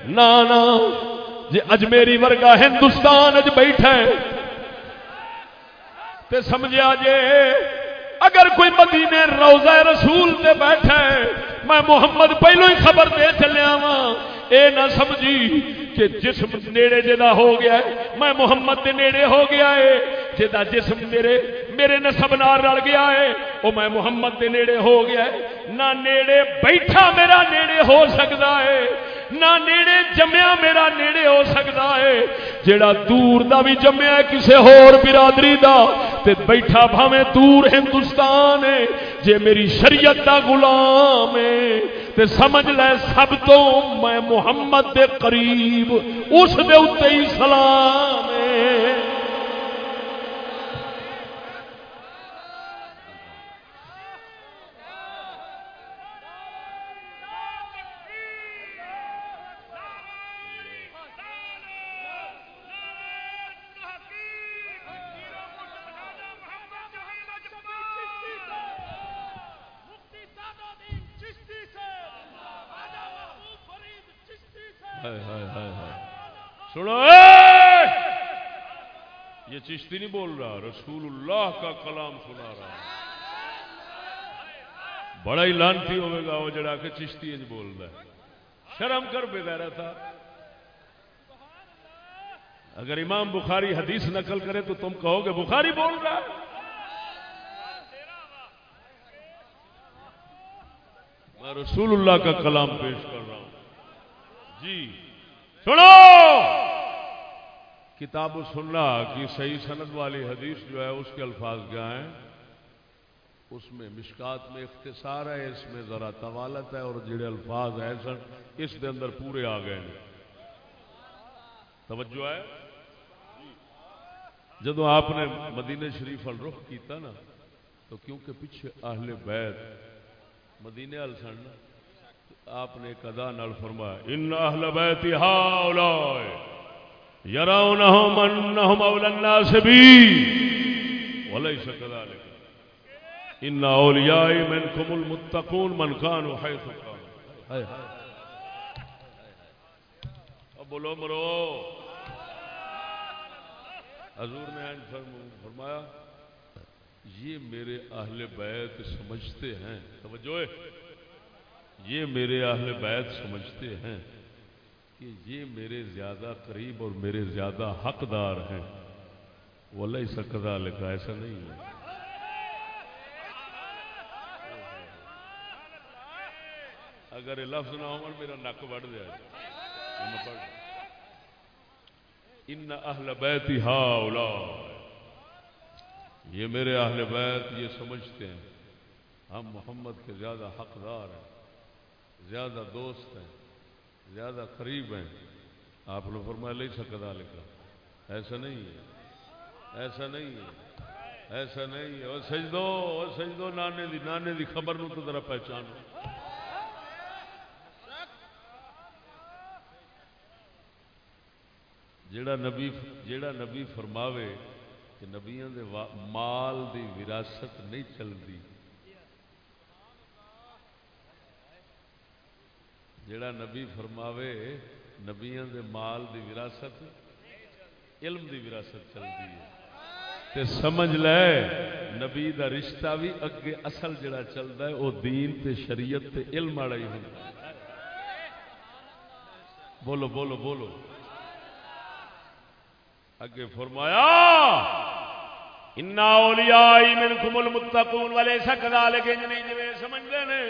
[SPEAKER 1] نا نا جی اجمیری ورگا ہندوستان اج بیٹھا ہے۔ تے سمجھا جے، اگر کوئی مدینے روزہ رسول تے بیٹھا ہے، میں محمد پہلو ہی خبر دے چلیا وا اے نہ سمجھی کہ جسم نیڑے جدا ہو گیا ہے، میں محمد دے نیڑے ہو گیا ہے۔ جدا جسم میرے میرے نسب نال رل گیا ہے وہ میں محمد دے نیڑے ہو گیا ہے۔ نہ نیڑے بیٹھا میرا نیڑے ہو سکتا ہے، نہ نیڑے جمیا میرا نیڑے ہو سکتا ہے۔ جیڑا دور دا بھی جمیا کسے ہور برادری دا، تے بیٹھا بھاویں دور ہندوستان ہے۔ جے میری شریعت دا غلام ہے تے سمجھ لے سب تو میں محمد دے قریب، اس دے ہی سلام ہے۔ سنو یہ چشتی نہیں بول رہا، رسول اللہ کا کلام سنا رہا۔ بڑا ہی لانتی ہوئے گا وہ جڑا کہ چشتی بول رہا ہے۔ شرم کر بے تھا اگر امام بخاری حدیث نقل کرے تو تم کہو گے بخاری بول رہا۔ ہے میں رسول اللہ کا کلام پیش کر رہا ہوں۔ جی سنو! کتاب سننا کی صحیح سند والی حدیث جو ہے، اس کے الفاظ کیا ہیں؟ اس میں مشکات میں اختصار ہے، اس میں ذرا طوالت ہے اور جڑے الفاظ ہیں سن، اس دے اندر پورے آ گئے ہیں۔ توجہ ہے؟ جدو آپ نے مدینہ شریف ال رخ کیتا نا، تو کیونکہ پیچھے اہل بیت مدینے ال سن آپ نے ایک ادا نال فرمایا، ان اہل بیت ہاؤلائے یراؤنہم انہم اولا الناس بی ولیس کذالک ان اولیائی منکم المتقون من کانوا حیث کانوا اب بولو مرو. حضور نے فرمایا یہ میرے اہل بیت سمجھتے ہیں. توجہ یہ میرے اہل بیت سمجھتے ہیں. کہ یہ میرے زیادہ قریب اور میرے زیادہ حقدار ہیں۔ وہ اللہ سکتا لکھا ایسا نہیں ہے۔ اگر یہ لفظ نہ ہو میرا نک بڑھ دیا۔ ان اہل بیت ہا یہ میرے اہل بیت یہ سمجھتے ہیں۔ ہم محمد کے زیادہ حقدار ہیں، زیادہ دوست ہیں۔ زیادہ قریب ہیں۔ آپ نے فرمایا لے سکتا لکھا ایسا نہیں ہے۔ ایسا نہیں ہے۔ ایسا نہیں ہے۔ اور سج دو اور سج دو نانے دی نانے دی خبر نو تو ذرا پہچانو جیڑا نبی جیڑا نبی فرماوے کہ نبیاں دے مال دی وراثت نہیں چلتی جڑا نبی فرماوے، نبیاں دے مال دی وراثت، علم دی وراثت چلتی ہے۔ تے سمجھ لے، نبی دا رشتہ بھی اگے اصل جڑا چلتا ہے وہ دین تے شریعت تے علم والا ہی ہوتا بولو بولو بولو۔ اگے فرمایا انا اولیائی منکم المتقون والے سک ذالک انجنی جوے سمجھدے نے۔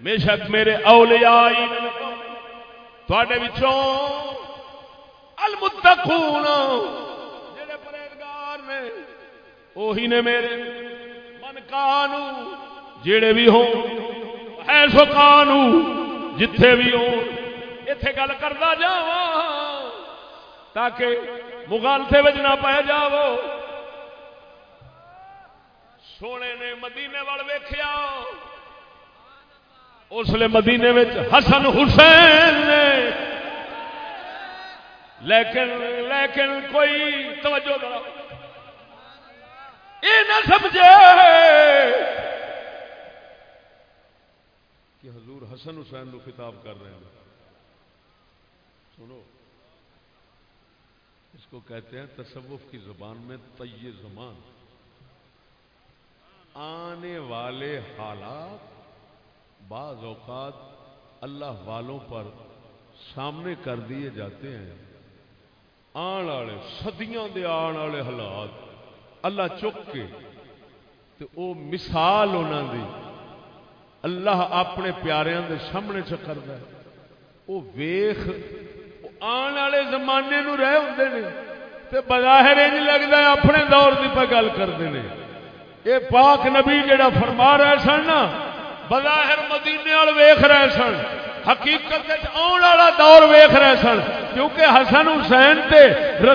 [SPEAKER 1] بے شک میرے اولیائی منکم تواڈے وچوں المتقون جڑے پرہیزگار نے وہی نے میرے من کانو، جڑے بھی ہوں ہے سو کانو جتھے بھی ہوں اتے گل کرتا جا تاکہ مغالطے بچ نہ پہ جاو سونے نے مدینے وال ویخیا اس لیے مدینے حسن حسین نے۔ لیکن لیکن کوئی توجہ یہ نہ سمجھے کہ حضور حسن حسین نو خطاب کر رہے ہیں۔ سنو۔ اس کو کہتے ہیں تصوف کی زبان میں طی زمان۔ آنے والے حالات بعض اوقات اللہ والوں پر سامنے کر دیے جاتے ہیں۔ آن والے سدیاں دے آن والے حالات۔ اللہ چک کے تو او مثال انہوں دی۔ اللہ اپنے پیاریاں دے سامنے چکر ہے۔ وہ ویخ آن والے زمانے نو رہ ہوندے نے۔ تے بظاہر انج لگدا ہے اپنے دور دی پہ گل کردے نے۔ اے پاک نبی جڑا فرما رہے سن نا بظاہر مدینے وال ویخ رہے سن، حقیقت آن والا دور ویخ رہے سن، کیونکہ حسن حسین تے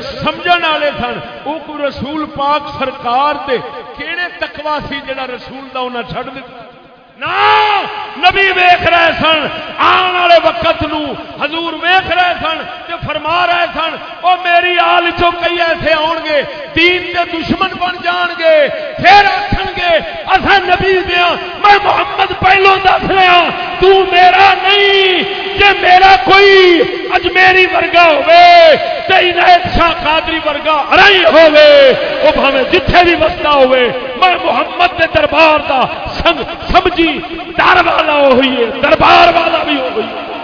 [SPEAKER 1] سمجھ والے سن وہ رسول پاک سرکار تے کہڑے تکوا سی جڑا رسول دا انہیں چھڑ دیا نبی ویخ رہے سن، آن والے وقت نو حضور ویخ رہے سن تے فرما رہے سن، او میری آل چو کئی ایسے آن گے، دین دے دشمن بن جان گے، پھر آخن گے اصا نبی دیا میں محمد پہلو دس رہا ہاں، تو میرا نہیں، جے میرا کوئی اجمیری ورگا ہوئے، تے عنایت شاہ قادری ورگا ارائی ہوئے وہ بھاوے جتھے بھی وستا ہوئے میں محمد دے دربار دا سمجھی، در والا ہوئی ہے، دربار والا بھی ہو گئی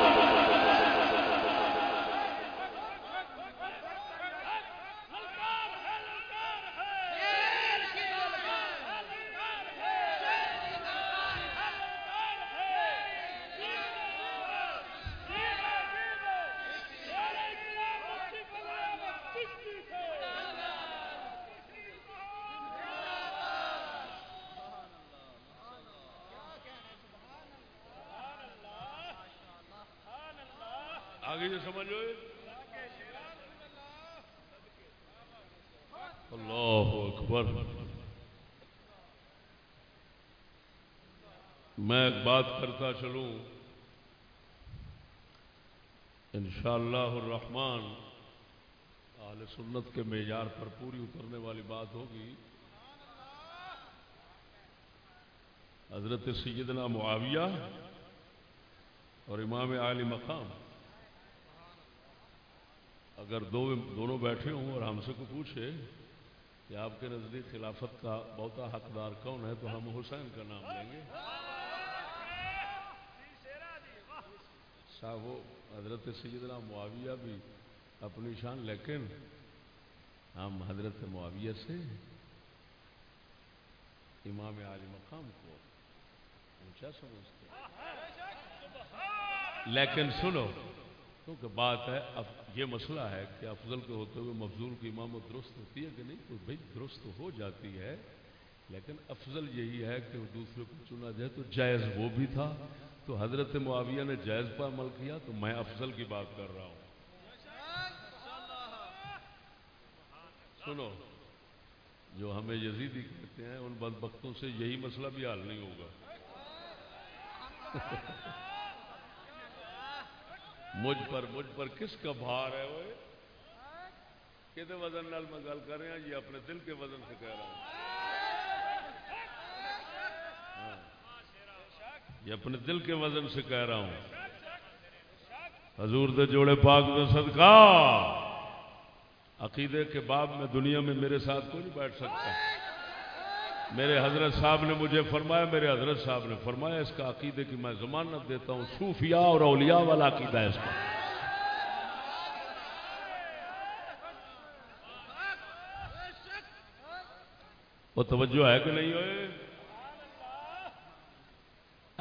[SPEAKER 1] میں ایک بات کرتا چلوں۔ انشاءاللہ الرحمن، اہل سنت کے معیار پر پوری اترنے والی بات ہوگی۔ حضرت سیدنا معاویہ اور امام عالی مقام۔ اگر دو دونوں بیٹھے ہوں اور ہم سے کو پوچھے کہ آپ کے نزدیک خلافت کا بہتا حقدار کون ہے، تو ہم حسین کا نام لیں گے۔ صاحب حضرت سیدنا معاویہ بھی اپنی شان، لیکن ہم حضرت معاویہ سے امام عالی مقام کو اونچا سمجھتے لیکن سنو، کیونکہ بات ہے، اب یہ مسئلہ ہے کہ افضل کے ہوتے ہوئے مفضول کی امامت درست ہوتی ہے کہ نہیں؟ تو بھائی درست ہو جاتی ہے، لیکن افضل یہی ہے کہ دوسرے کو چنا جائے تو جائز وہ بھی تھا۔ تو حضرت معاویہ نے جائز پر عمل کیا تو میں افضل کی بات کر رہا ہوں۔ سنو، جو ہمیں یزیدی کہتے ہیں، ان بدبختوں سے یہی مسئلہ بھی حل نہیں ہوگا۔ مجھ پر مجھ پر کس کا بھار ہے وہ کہ وزن نال میں گل کر رہا یہ اپنے دل کے وزن سے کہہ رہا ہوں ہاں۔ یہ اپنے دل کے وزن سے کہہ رہا ہوں۔ حضور دے جوڑے پاک دے صدقہ۔ عقیدے کے باب میں دنیا میں میرے ساتھ کوئی نہیں بیٹھ سکتا۔ میرے حضرت صاحب نے مجھے فرمایا، میرے حضرت صاحب نے فرمایا، اس کا عقیدے کی میں ضمانت دیتا ہوں۔ صوفیاء اور اولیاء والا عقیدہ ہے اس کا۔ وہ توجہ ہے کہ نہیں ہوئے؟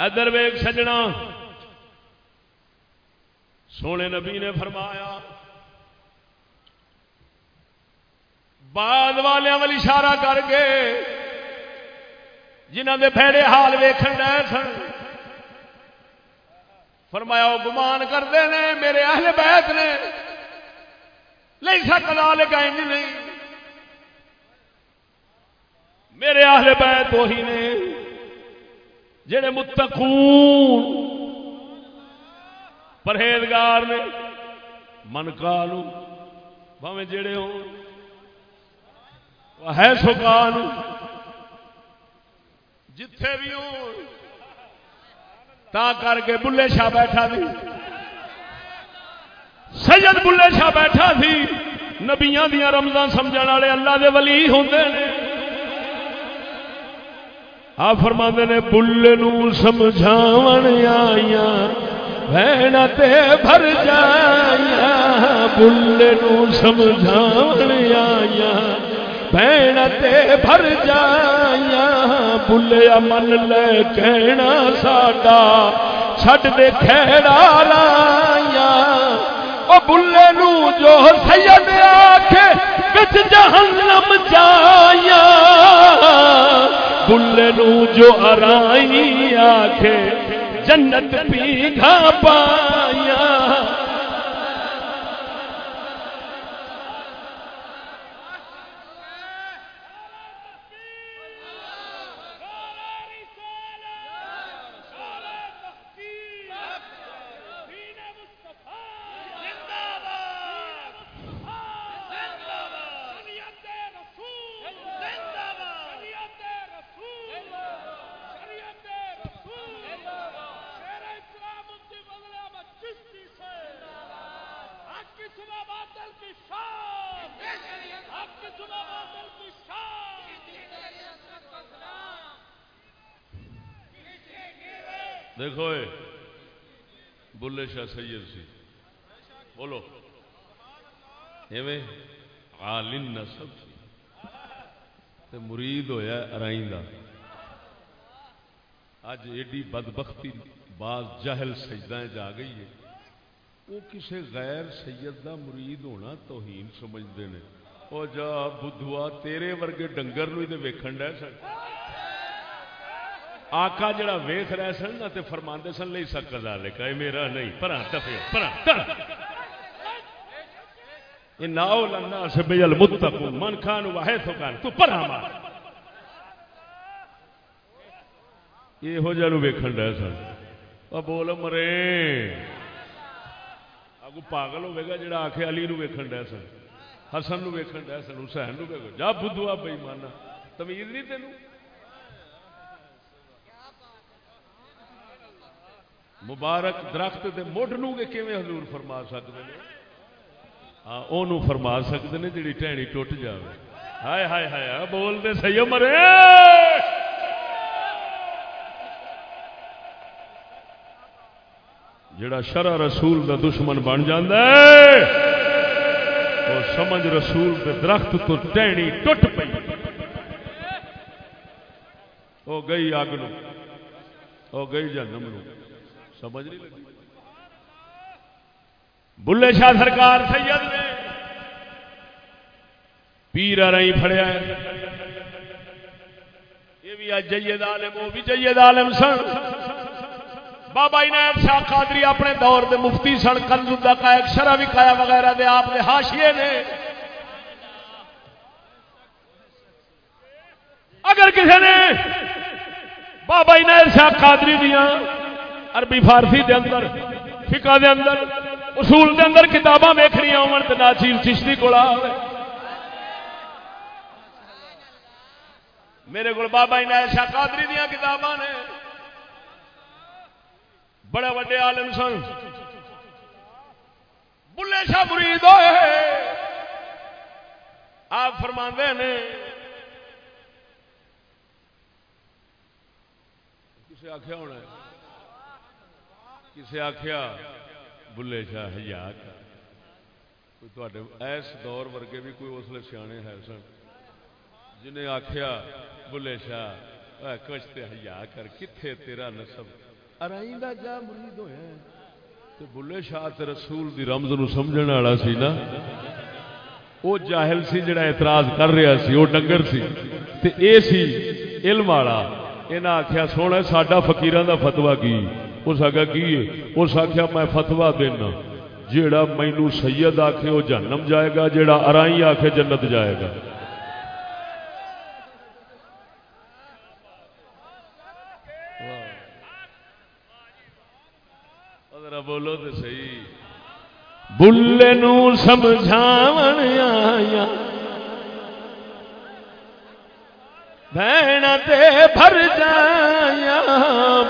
[SPEAKER 1] ادر ویگ سجنا۔ سونے نبی نے فرمایا، بعد والوں والی اشارہ کر کے جنہ دے پھیڑے حال ویکھن ڈے سن، فرمایا، وہ گمان کرتے ہیں میرے اہل بیت نے۔ نہیں سکتا لگا نہیں۔ میرے اہل بیت وہی نے۔ جڑے متقون۔ پرہیزگار نے۔ من کالو بھاوے جڑے ہو ہے سکان۔ جتھے بھی ہو تا کر کے بلے شاہ بیٹھا تھی۔ سید بلے شاہ بیٹھا تھی۔ نبیاں دیا رمضان سمجھ والے اللہ دے ولی ہوتے ہیں آ فرما نے بلے نو سمجھاو آئیا بہن تے بھر جایا بلے نو سمجھاو آئیا بہن تے بھر جایا بلیا من لے کہنا ساڈا، چھڈ دے کھیڑا رایا او بلے نو جو سید آکھے، وچ جہنم جایا۔ بلے نو جو ارائی آکھے، جنت پیگھا پایا۔ دیکھو بلے شاہ سید سی۔ بولو۔ ایویں عالم نسب سی۔ تے مرید ہویا ارائی دا اج ایڈی بدبختی بعض جہل سجدہ جا گئی ہے۔ وہ کسے غیر سید دا مرید ہونا توہین سمجھتے ہیں وہ جا، بدھوا تیرے ورگے ڈنگر نو ہی ویکھن ڈے سن۔ آقا جڑا ویخ رہے سن نہ تے فرماندے سن، لئی سکتا لکھا اے میرا نہیں، پرا تفے پرا ناؤ لنا سے بیل متقون من کھان واہے تو کان، تو پرا مار۔ یہ ہو جانو ویکھن ڈے سن۔ او بول مرے۔ اگو پاگل ہوے گا جڑا آکھے علی نو ویکھن ڈے سن، حسن نو ویکھن ڈے سن، حسین نو ویکھن جا بدھوا بے ایمان تمیز نہیں تینوں۔ مبارک درخت دے مڈ نو کیویں حضور فرما سکتے ہیں ہاں وہ فرما سکتے ہیں جی ٹہنی ٹوٹ جائے ہائے ہائے ہائے بول دے سی مرے۔ جڑا شرع رسول دا دشمن بن جاندے وہ سمجھ رسول دے درخت تو ٹہنی ٹوٹ پئی۔ وہ گئی اگ نو وہ گئی جنم نو سمجھ نہیں لگی۔ بلے شاہ سرکار سید نے پیر رہی فڑیا یہ بھی آج جید عالم، وہ بھی جید عالم سن۔ بابا عنایت شاہ قادری اپنے دور دے مفتی سن کنز کا ایک شرح بھی کایا وغیرہ دے آپ نے ہاشیے نے۔ اگر کسی نے بابا عنایت شاہ قادری دیاں عربی فارسی دے اندر، فقہ دے اندر، اصول دے اندر کتاباں ویکھنی ہون تے ناچیل چشتی کول میرے کو بابا عنایت شاہ قادری دیا کتاباں نے۔ بڑے وڈے عالم سن۔ بلے شاہ مرید ہوئے آپ فرما نے۔ کسے آخیا ہونا ہے؟ کسے آخیا بلے شاہ ہزار کوئی ایس دور ورگے بھی کوئی اس لیے سیانے ہے سن۔ جنہیں آخیا بلے شاہ کچھ تے حیا کر، کتھے تیرا نسب ارائی دا جا مرید ہویا تے بلے شاہ تے رسول دی رمز نو سمجھن والا سی نا۔ وہ جاہل سی جڑا اعتراض کر رہا سی وہ ڈنگر سی۔ تے اے سی علم والا انہاں آکھیا سونا ساڈا فقیراں دا فتوی کی؟ اس آگا کی اس آخیا میں فتوا دینا۔ جیڑا مینو سید آخے وہ جنم جائے گا جیڑا ارائی آخے جنت جائے گا۔ بولو تو سی بلے نو سمجھاو آیا۔ بہن تے بھر جایا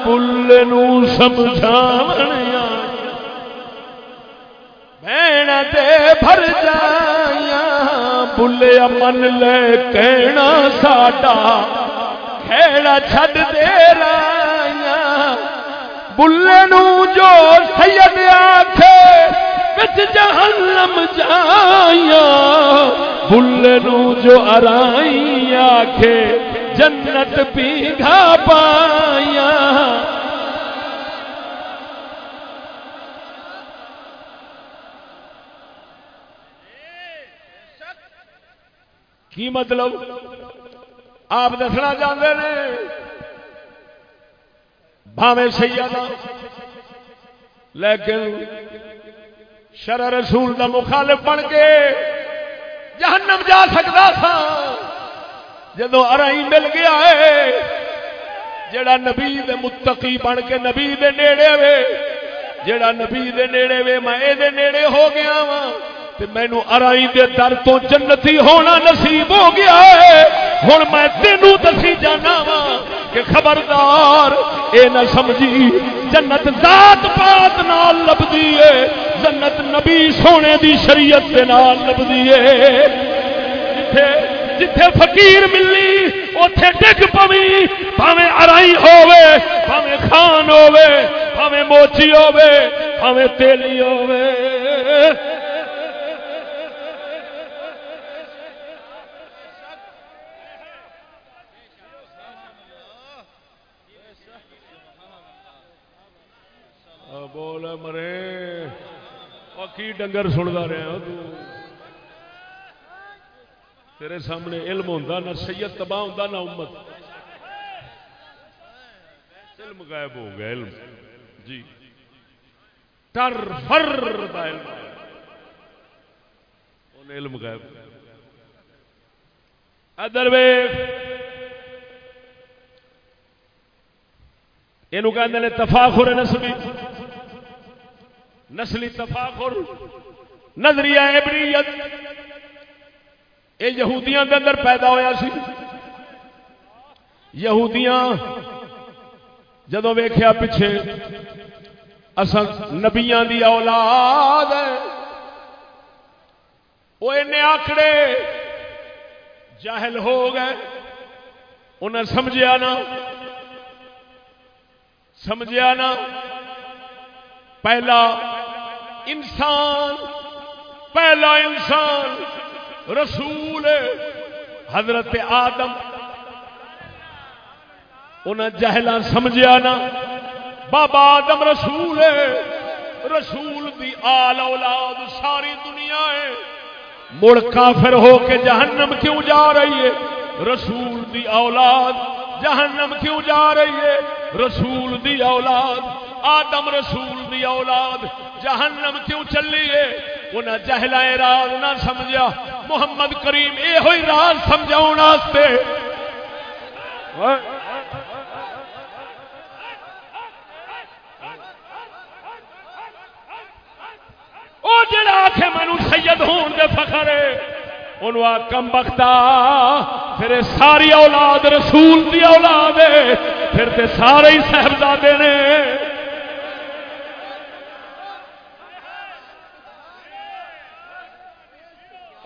[SPEAKER 1] بل نو سمجھایا بہن تے بھر جایا بلے من لے کہنا ساڈا کھیڑا چھڈ دے رایا بلے نو جو سید آکھے وچ جہنم جایا بلے نو جو ارائی آکھے جنت پیگا پایا۔ کی مطلب؟ آپ دسنا چاہتے ہیں؟ بھاوے سیدہ۔ لیکن شرع رسول دا مخالف بن کے جہنم جا سکتا تھا۔ جدو ارائی مل گیا ہے، جڑا نبی دے متقی بن کے نبی دے نیڑے وے، جڑا نبی دے نیڑے وے، میں اے دے نیڑے ہو گیا وا تے مینو ارائی دے در تو جنتی ہونا نصیب ہو گیا ہے۔ ہن میں تینوں دسی جانا وا کہ خبردار، اے نہ سمجھی، جنت ذات پات نال لبدی ہے، جنت نبی سونے دی شریعت دے نال لبدی ہے۔ جتھے جتھے فقیر ملی، اوتھے ڈگ پوی، بھاویں ارائی ہووے، بھاویں خان ہووے، بھاویں موچی ہووے، بھاویں تیلی ہووے۔ بول، مرے کی ڈنگر سنتا رہا ہاں تیرے سامنے علم ہوتا نہ سید تباہ ہوتا نہ امت۔ علم غائب ہو گیا، علم۔ جی۔ ٹر فر علم۔ علم غائب؟ ادر یہ کہ تفاخر نسبی نسلی تفاخر۔ نظریہ ابریت یہ یہودیاں دے اندر پیدا ہویا سی۔ یہودیاں جدو ویخیا پیچھے اصل نبیاں دی اولاد وہ آکڑے جاہل ہو گئے۔ انہیں سمجھا نا۔ سمجھا نا۔ پہلا انسان پہلا انسان۔ رسول حضرت آدم۔ انہیں جہلا سمجھا نا، بابا آدم رسول رسول دی آل اولاد ساری دنیا ہے۔ مڑ کافر ہو کے جہنم کیوں جا رہی ہے؟ رسول دی اولاد جہنم کیوں جا رہی ہے؟ رسول دی اولاد، آدم رسول دی اولاد جہنم کیوں چلی ہے؟ انہیں جہلا راز نہ سمجھا محمد کریم یہ ہوئی راز سمجھا وہ جڑا آخ مینو سید ہون دے فخر ہے، انہوں آ کم بختا، پھر ساری اولاد رسول دی اولاد ہے، پھر تے سارے ہی صاحبزادے نے۔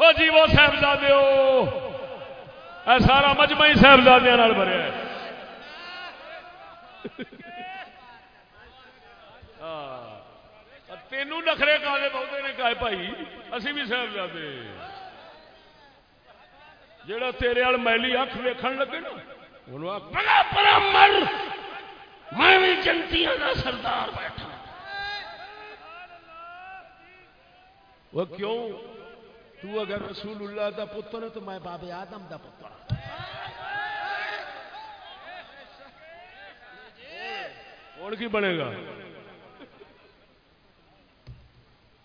[SPEAKER 1] وہ جی وہ صاحبزادے ہو۔ اے سارا مجمع ہی صاحبزادے بھریا ہے۔ ہاں۔ تینوں نخرے کالے بہتے نے کہے بھائی، اسی بھی صاحبزادے۔ جڑا تیرے وال میلی اکھ ویکھن لگے نا، انہوں آخ بڑا پرا مر، میں بھی جنتیاں دا سردار بیٹھا۔ وہ کیوں؟ تو اگر رسول اللہ دا پتر ہے تو میں بابے آدم دا پتر ہوں کی بنے گا؟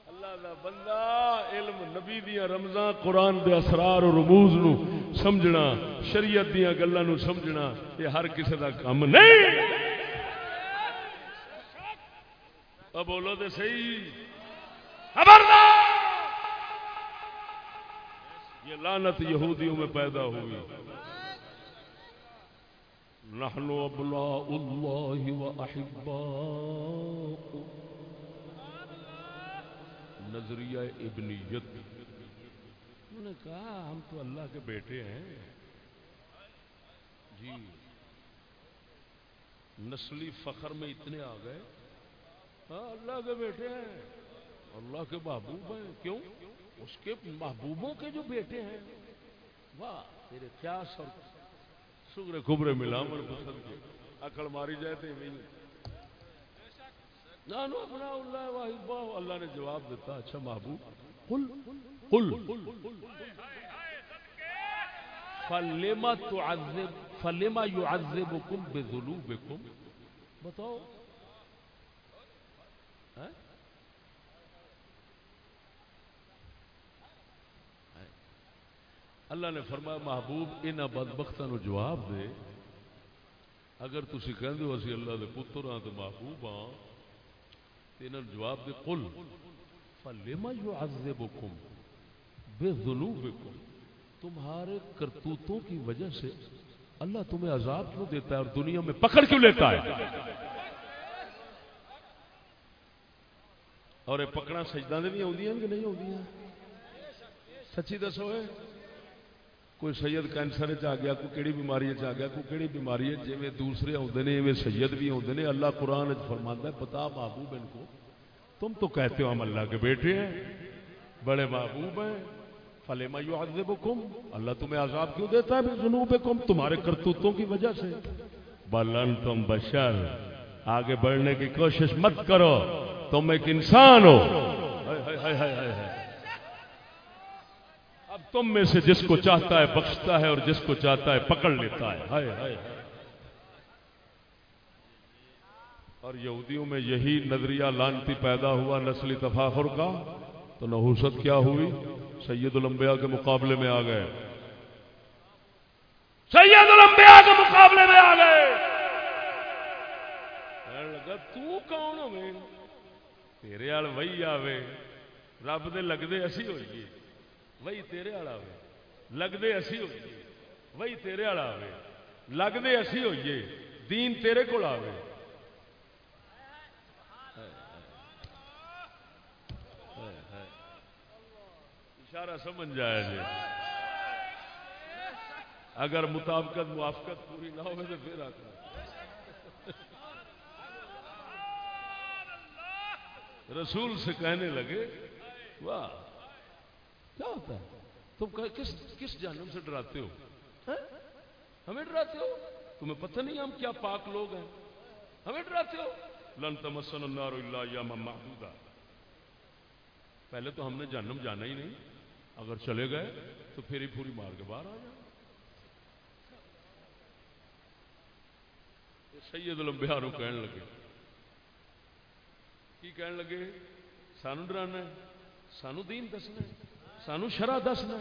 [SPEAKER 1] اللہ دا بندہ علم نبی دیا رمضان قرآن دے اسرار و رموز نو سمجھنا، شریعت دیا گلوں نو سمجھنا، یہ ہر کسی دا کام نہیں۔ اب بولو تو صحیح۔ خبردار۔ یہ لانت یہودیوں میں پیدا ہوئی۔ نحن ابناء اللہ و احباء۔ نظریہ ابنیت۔ انہوں نے کہا، ہم تو اللہ کے بیٹے ہیں۔ جی۔ نسلی فخر میں اتنے آ گئے۔ ہاں اللہ کے بیٹے ہیں۔ اللہ کے محبوب ہیں۔ کیوں؟ اس کے محبوبوں کے جو بیٹے ہیں، واہ، تیرے پیاس اور سگرے کبرے ملا مر پسند کے۔ اکڑ ماری جائے تو نانو اپنا اللہ واحد باہ اللہ نے جواب دیتا اچھا محبوب۔ قل قل، فلما تعذب، فلما يعذبكم بذنوبكم بتاؤ۔ ہاں؟ اللہ نے فرمایا، محبوب ان بدبختوں جواب دے۔ اگر تھی کہہ اسی اللہ دے پتر ہاں تو محبوب ہاں تو جواب دے قل فلما يعذبكم بذنوبكم؟ تمہارے کرتوتوں کی وجہ سے اللہ تمہیں عذاب کیوں دیتا ہے اور دنیا میں پکڑ کیوں لیتا ہے؟ اور یہ پکڑا سجدہ بھی آدی کہ نہیں آدی سچی دسو ہے کوئی سید کینسر چ گیا کوئی کہڑی بیماری چ گیا کوئی کہڑی بیماری ہے جی دوسرے آتے ہیں ایویں سید بھی آتے ہیں اللہ قرآن فرما ہے بتا محبوب ان کو تم تو کہتے ہو ہم اللہ کے بیٹے ہیں بڑے محبوب ہیں فلے یعذبکم اللہ تمہیں عذاب کیوں دیتا ہے? ذنوبکم। تمہارے کرتوتوں کی وجہ سے۔ بلن تم بشر۔ آگے بڑھنے کی کوشش مت کرو۔ تم ایک انسان ہو۔ تم میں سے جس کو چاہتا ہے بخشتا ہے اور جس کو چاہتا ہے پکڑ لیتا ہے۔ ہائے ہائے اور یہودیوں میں یہی نظریہ لانتی پیدا ہوا، نسلی تفاخر کا، تو نحوست کیا ہوئی؟ سید الانبیاء کے مقابلے میں آ گئے۔ سید الانبیاء کے مقابلے میں آ گئے۔ لگا، تو کون ہوئے تیرے وہی آوے۔ رب دے لگتے اسی ہوئیے وہی تیرے والا ہوئے۔ لگتے اسی ہوئیے۔ وہی تیرے والا ہوئے۔ لگتے اسی ہوئیے۔ دین تیرے کو آوے۔ اشارہ سمجھ جائے جی۔ اگر مطابقت، موافقت پوری نہ ہو تو پھر آتا رسول سے کہنے لگے، واہ۔ کیا ہوتا ہے؟ تم کس کس جانب سے ڈراتے ہو؟ ہمیں ڈراتے ہو؟ تمہیں پتہ نہیں ہم کیا پاک لوگ ہیں۔ ہمیں ڈراتے ہو؟ لن تمسن النار الا ایاما محدودا پہلے تو ہم نے جنم جانا ہی نہیں۔ اگر چلے گئے تو پھر ہی پوری مار کے باہر آ جائے سید الانبیاء نو کہنے لگے۔ کی کہنے لگے؟ سانو ڈرانا ہے سانو دین دسنا ہے۔ سانو شرع دسنا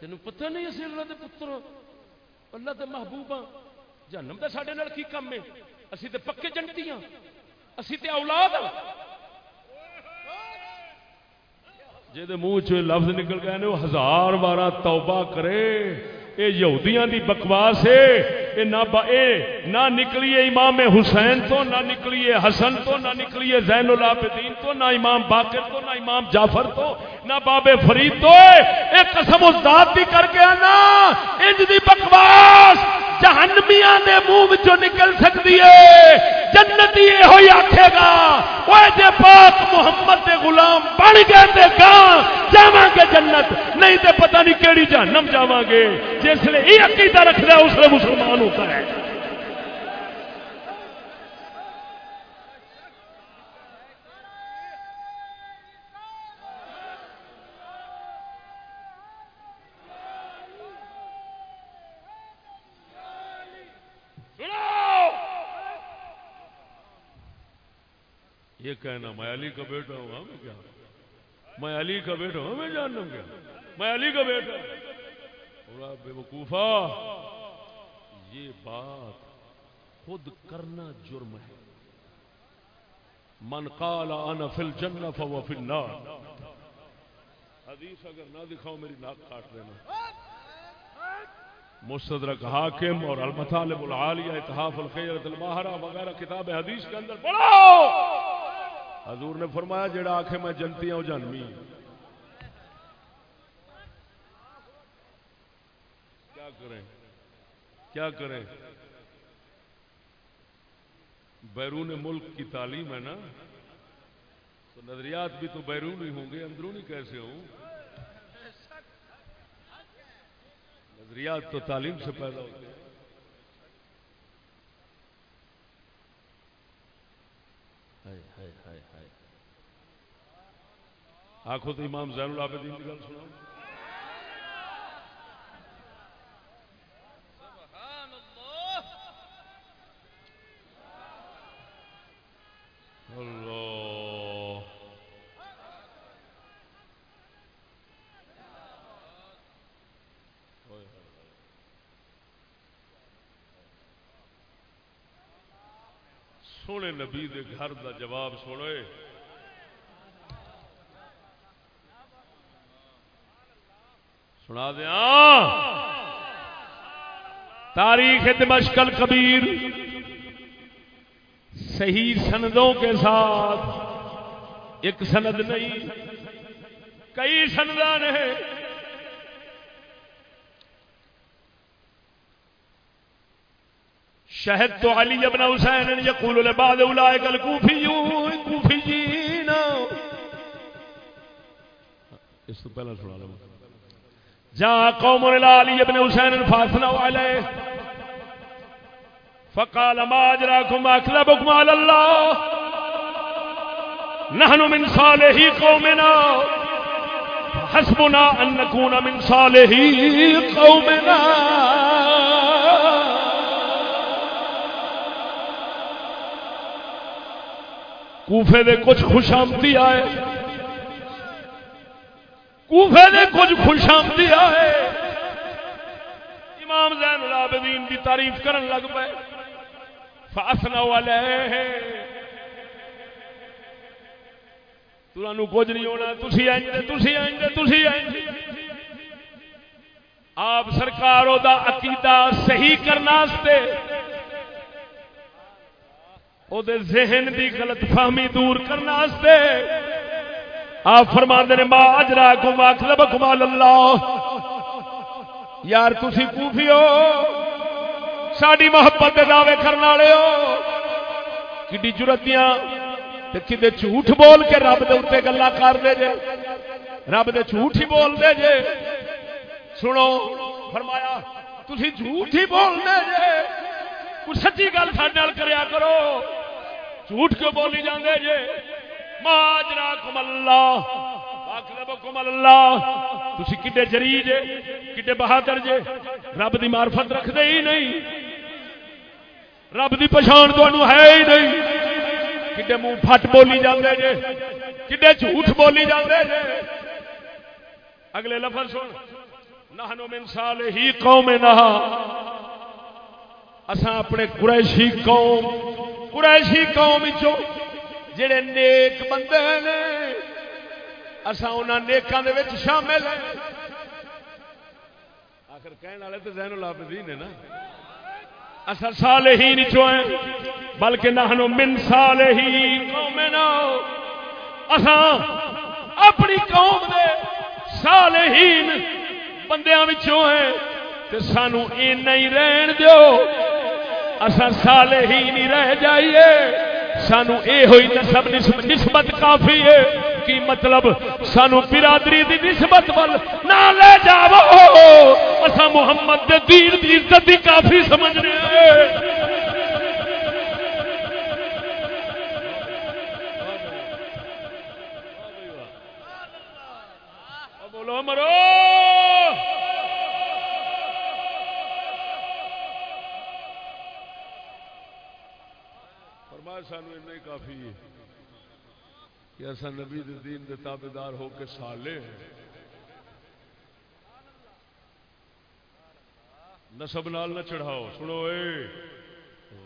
[SPEAKER 1] تین پتہ نہیں اسی اللہ دے پتر اللہ دے محبوب ہاں جنم تو سارے کی کم ہے؟ اسی تے پکے جنتی ہاں۔ اسی تے اولاد ہاں۔ جہد منہ چ لفظ نکل گئے وہ ہزار بارہ توبہ کرے۔ یہ یہودیاں دی بکواس ہے۔ اے نہ نہ نکلیے امام حسین تو، نہ نکلیے حسن تو، نہ نکلیے زین العابدین تو، نہ امام باقر تو، نہ امام جعفر تو، نہ بابے فرید تو۔ اے قسم ذات دی کر کے آنا، انج دی بکواس۔ جہنمیاں دے منہ وچوں نکل سکتی ہے۔ جنتی یہ ہوئی آکھے گا وہ جے پاک محمد دے غلام بن گئے تے گا جاواں گے جنت۔ نہیں تے پتہ نہیں کہڑی جہنم جاواں گے۔ جس نے یہ عقیدہ رکھ لیا اس لیے مسلمان ہوتا ہے۔ یہ کہنا، میں علی کا بیٹا ہوں ہاں، ہمیں کیا؟ میں علی کا بیٹا ہوں ہمیں جاننا کیا؟ میں علی کا بیٹا ہوں۔ بے وقوفا یہ بات خود کرنا جرم ہے۔ من قال انا فی الجنہ فهو فی النار۔ حدیث اگر نہ دکھاؤ، میری ناک کاٹ دینا۔ مستدرک حاکم اور المطالب العالیہ، اتحاف الخیرت الماہرہ وغیرہ کتاب حدیث کے اندر۔ پڑھو حضور نے فرمایا جڑا آخ میں جنتی ہوں جنمی کیا کریں؟ کیا کریں؟ بیرون ملک کی تعلیم ہے نا۔ تو نظریات بھی تو بیرون ہی ہوں گے اندرونی کیسے ہوں؟ نظریات تو تعلیم سے پیدا ہوتے ہیں۔ آخو تو امام زین العابدین کی گل سنا سونے نبی دے گھر دا جواب سنوئے سنا دیا۔ تاریخ دمشکل کبیر صحیح سندوں کے ساتھ ایک سند نہیں، کئی سندان ہے شہد تو علی ابن حسین یقول لبعض اولئک الکوفیون کوفیین اس تو پہلا سنا لوں۔ جاء قوم الى علي بن حسين فاثنوا عليه فقال ما اجراكم اكذبكم على الله نحن من صالح قومنا. حسبنا ان نكون من صالح قومنا. کوفے دے کچھ خوش آمدی آئے. کوفے دے کچھ خوش آمدی آئے۔ امام زین العابدین دی تعریف کرن لگ پے۔ فاسنا علیہ تانوں کچھ نہیں ہونا، تسی اینج دے تسی اینج دے تسی اینج آپ سرکار دا عقیدہ صحیح کرنا واسطے او دے ذہن دی غلط فہمی دور کرنا واسطے آپ فرما نے ماں اجرا کم اخلب کمال اللہ. یار تھی کوفی ہو؟ ساری محبت کے دعوے کرنے والے ہو؟ کڈی جرتیاں کدے جھوٹ بول کے رب دے اتنے گلا کر دے جے؟ رب دے جھوٹ ہی بول دے جے؟ سنو، فرمایا تھی جھوٹ ہی بول دے جے سچی گل سارے کریا کرو۔ جھوٹ کیوں بولی جاندے جے؟ ماجرا کم اللہ کم اللہ۔ تھی کڈے جری جے، کڈے بہادر جے، رب دی معرفت رکھتے ہی نہیں۔ رب دی پچھان تو ہے ہی نہیں۔ کڈے منہ پھٹ بولی جاندے جے، کڈے جھوٹ بولی جاندے جے۔ اگلے لفظ سن نہنو من صالحی قوم نہا اساں اپنے قریشی قوم قریشی قوم چوں جڑے نیک بندے نے اصا ان نیکاں دے وچ شامل ہیں۔ آخر کہنے والے تو زین العابدین نے نا۔ اصل صالحین چوں ہیں، بلکہ نحنو من صالحین قومنا اساں اپنی قوم دے صالحین بندیاں وچوں ہیں، تے سانو این نہیں رہن دیو۔ اساں صالحین ہی رہ جائیے۔ سانو اے ہوئی نسب نسبت کافی ہے۔ کی مطلب سانو برادری دی نسبت ول نہ لے جاو اسا محمد دے دین دی عزت دی کافی سمجھ رہے ہیں۔ بولو مرو۔ فرمایا سانو اتنا کافی ہے کہ ایسا نبی دین دے تابے دار ہو کے سالے ہیں۔ نسب نال نہ چڑھاؤ۔ سنو اے،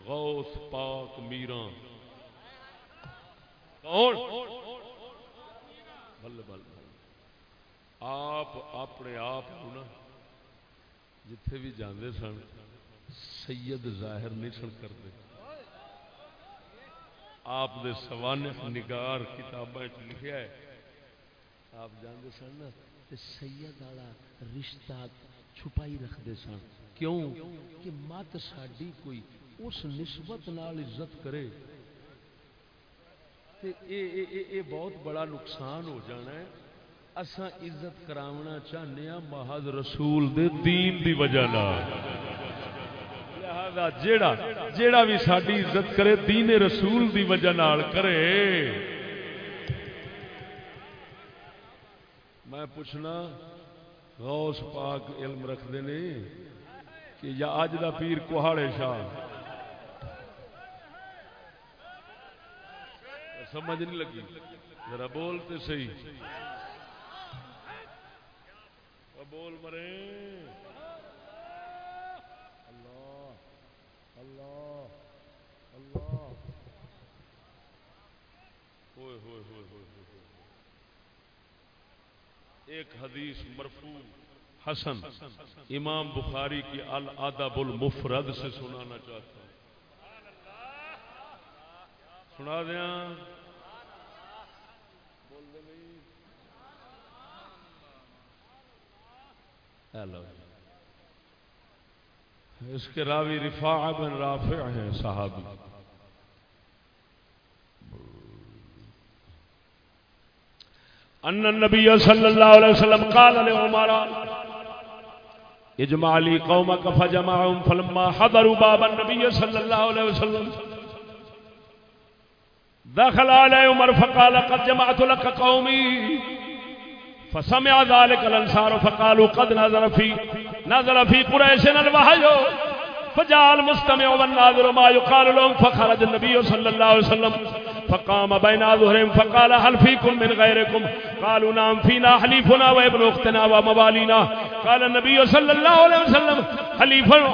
[SPEAKER 1] غوث پاک میران کون؟ بل بل آپ اپنے آپ نا جتھے بھی جاندے سن، سید ظاہر نہیں سن کرتے آپ دے سوانح نگار کتابیں لکھیا ہے۔ آپ جانتے سن نا سید والا رشتہ چھپائی رکھتے سن۔ کیوں؟ کہ مت ساڈی کوئی اس نسبت نال عزت کرے۔ تے اے اے اے اے بہت بڑا نقصان ہو جانا ہے۔ اساں عزت کراونا چاہنے ہاں محض رسول دے دین دی وجہ نال۔ لہذا جیڑا جیڑا بھی ساڈی عزت کرے، دین رسول دی وجہ نال کرے۔ میں پوچھنا، غوث پاک علم رکھتے نہیں کہ یا اج دا پیر کوہاڑے شاہ؟ سمجھ نہیں لگی۔ ذرا بولتے صحیح۔ بول مرے اللہ اللہ اللہ۔ ہوئے ہوئے ہوئے ہوئے ہوئے ایک حدیث مرفوع، حسن۔ امام بخاری کی الادب المفرد سے سنانا چاہتا ہوں۔ سنا دیا؟ اس کے راوی رفاع بن رافع ہیں، صحابی۔ ان النبي صلى الله عليه وسلم قال لعمر، اجمع لي قومك فجمعهم فلما حضروا باب النبي صلى الله عليه وسلم۔ دخل على عمر فقال، قد جمعت لك قومي فسمع ذلك الانصار فقالوا، قد نظر في نظر فی قریش الوحي فجال مستمع والناظر ما يقال لهم، فخرج النبي صلى الله عليه وسلم. فقام بين ظهرهم فقال هل فيكم من غيركم قالوا نعم فينا حليفنا وابن اختنا وموالينا قال النبي صلى الله عليه وسلم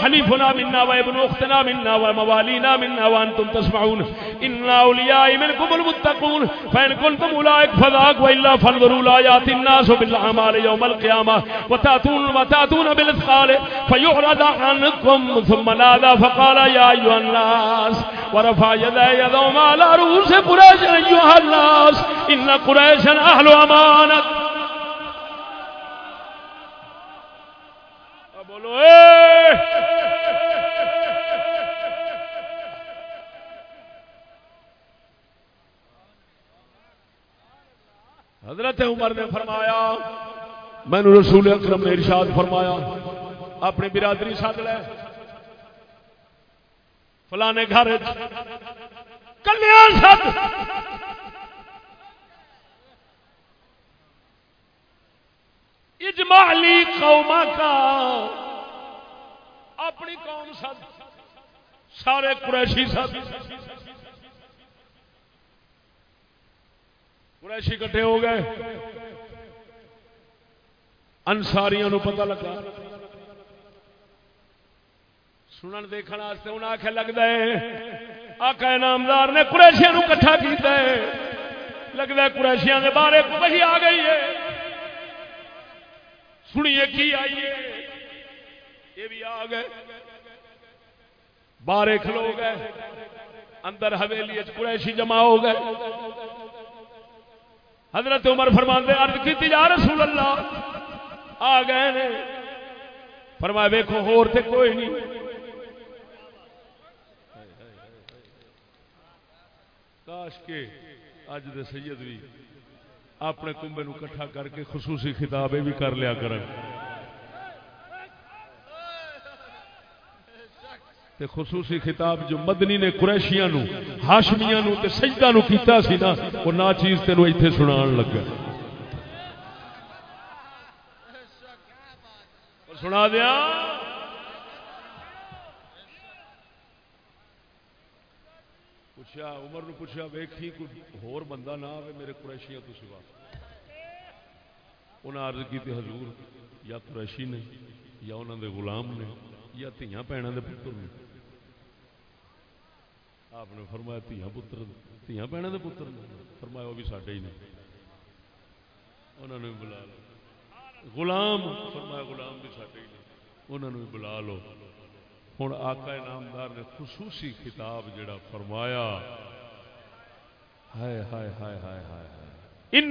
[SPEAKER 1] حليفنا منا وابن اختنا منا وموالينا منا وانتم تسمعون. ان اولياء منكم المتقون. فان كنتم اولئك فذاك والا فانظروا لا ياتي الناس بالاعمال يوم القيامه وتاتون وتاتون بالاثقال فيعرض عنكم ثم نادى فقال يا ايها الناس ورفع يديه يدهم على رؤوس قريش ايها الناس ان قريشا اهل امانه بولو اے حضرت عمر نے فرمایا، میں نے رسول اکرم نے ارشاد فرمایا اپنی برادری سد لے۔ فلانے گھر کلیا سد اجمالی قوما کا۔ اپنی قوم سد سارے قریشی سد قریشی کٹھے ہو گئے۔ انساریاں پتہ لگا۔ سنن دیکھنے انہیں آخر لگتا ہے، آقا نامدار نے قریشیاں نو کٹھا کیتا ہے۔ لگتا ہے قریشیاں کے بارے وہی آ گئی ہے۔ سنیے کی آئیے یہ بھی آ گئے۔ بارے کھلو گئے۔ اندر حویلی قریشی جمع ہو گئے۔ حضرت عمر فرماندے، عرض کی جا رسول اللہ، آ گئے نے۔ فرمایا ویکو ہور تے کوئی نہیں۔ کاش کے اج دے سید بھی اپنے کنبے نو کٹھا کر کے خصوصی خطاب یہ بھی کر لیا کرن۔ تے خصوصی خطاب جو مدنی نے قریشیاں نو، ہاشمیاں نو تے سجدہ نو کیتا سی نا، وہ نا چیز تینوں ایتھے سنان لگا۔ سنا دیا۔ پوچھا، عمر نو پوچھا، ویکھی کوئی ہور بندہ نہ آئے میرے قریشیاں تو سوا۔ انہیں عرض کی حضور، یا قریشی نے، یا انہوں دے غلام نے، یا تیاں پینا دے پتر نے۔ آپ نے فرمایا، تیاں پتر، تیاں پینا دے پتر نے۔ فرمایا، وہ بھی ساڈے ہی نے۔ انہوں نے بلا لو۔ غلام، فرمایا، غلام بھی ساڈے ہی نے۔ انہوں نے بلا لو۔ ہوں آقا انعامدار نے خصوصی خطاب جڑا فرمایا، ہائے ہائے ہائے ہائے ہائے ان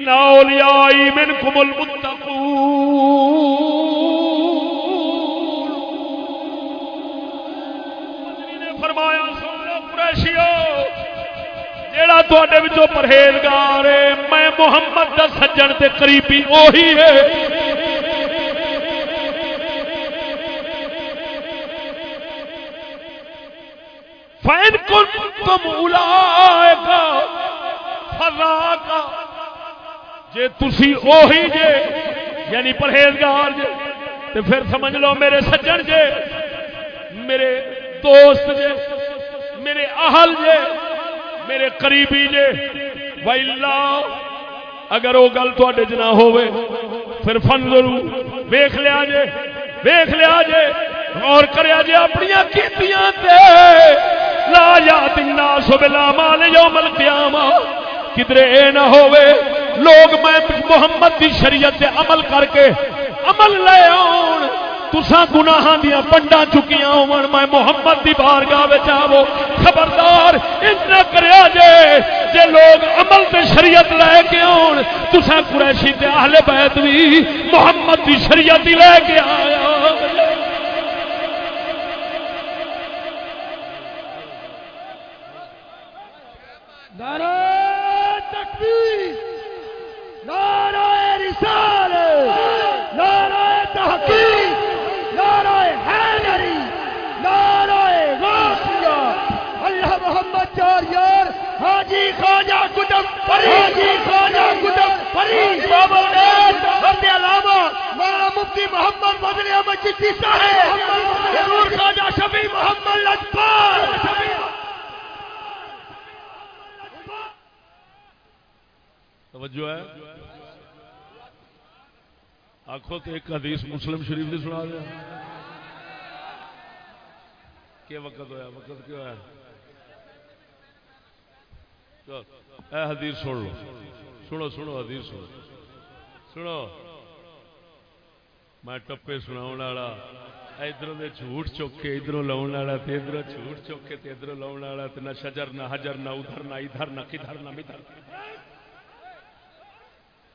[SPEAKER 1] منکم المتقون۔ فرمایا قریشیو، جیڑا تواڈے وچوں پرہیزگار ہے، میں محمد دا سجن تے قریبی وہی ہے۔ فین کن تم اولائکا فراقا جے تسی اوہی جے یعنی پرہیزگار جے تو پھر سمجھ لو میرے سجن جے، میرے دوست جے، میرے اہل جے، میرے قریبی جے۔ ویلا اگر وہ گل تے جنا ہوئے پھر فن ضرور ویخ لیا جے ویخ لیا جے، غور کریا جے اپنی کیتیاں تے۔ لا یاد الناس بلا مال یوم القیامہ۔ کدرے اے نہ ہوئے لوگ میں محمد دی شریعت دے عمل کر کے عمل لے آن۔ تسا گناہاں دیا پنڈا چکیاں ہون۔ میں محمد دی بارگاہ وچ آو خبردار اتنا کریا جے۔ جے لوگ عمل تے شریعت لے کے آن۔ تسا قریشی تے اہل بیت بھی محمد دی شریعت ہی لے کے آیا۔
[SPEAKER 2] نعرہ تکبیر، نعرہ رسالت، نعرہ تحقیق، نعرہ حیدری، نعرہ اللہ محمد چار یار حاجی خواجہ کتب پری، حاجی خواجہ کتب پری، بابا نیت علامہ مولانا مفتی محمد بدر احمد چشتی صاحب خواجہ شفیع محمد لجپال۔
[SPEAKER 1] توجہ ہے؟ آخو تو ایک حدیث مسلم شریف نے سنا دیا۔ کیا وقت ہوا وقت کیا ہوا اے حدیث سن لو۔ سنو سنو، حدیث سنو۔ سنو۔ میں ٹپے سنا والا۔ ادھر دے جھوٹ چوک کے ادھر لاؤ والا ادھر۔ جھوٹ چوک کے ادھر لاؤ والا نہ شجر، نہ حجر، نہ ادھر نہ ادھر، نہ کدھر، نہ مدھر۔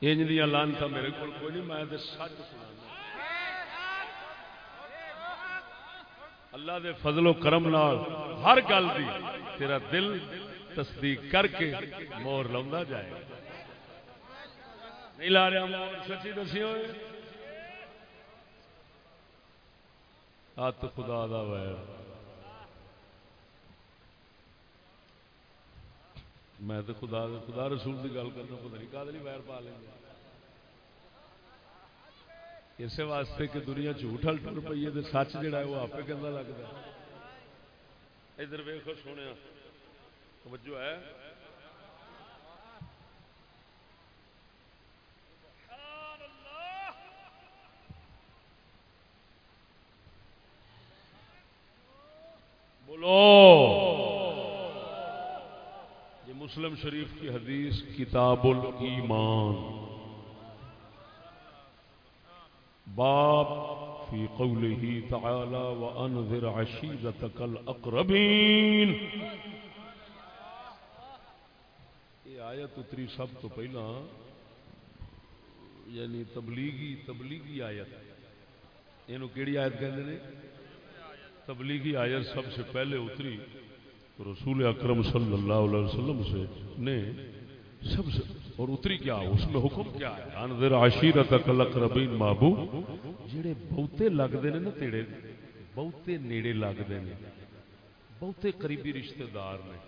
[SPEAKER 1] انج دیا لانتا میرے کو کوئی نہیں، میں تو سچ سنا اللہ دے فضل و کرم نال ہر گل دی تیرا دل تصدیق کر کے مور لا جائے۔ نہیں لا رہا مور، سچی دسی ہوئے۔ ہاتھ خدا دا ویر میں تو خدا خدا رسول کی گل کرنا پتا نہیں کدلی ویر پا لیں گے۔ اسی واسطے کہ دنیا جھوٹ ہل ٹر پی ہے سچ جڑا ہے وہ آپ کہنا لگتا ادھر ویخو سونے توجہ ہے۔ بولو۔ مسلم شریف کی حدیث کتاب الایمان۔ باب فی قوله تعالی وانذر عشیرتک الاقربین۔ یہ آیت اتری سب تو پہلا یعنی تبلیغی تبلیغی آیت۔ یہ کیڑی آیت کہتے ہیں تبلیغی آیت سب سے پہلے اتری۔ رسول اکرم صلی اللہ علیہ وسلم سے نے سب سے اور اتری کیا؟ اس میں حکم کیا ہے؟ انذر عشیرت الاقربین محبو جڑے بہتے لگتے ہیں نا تیڑے بہتے نیڑے لگتے ہیں۔ بہتے قریبی رشتہ دار نے۔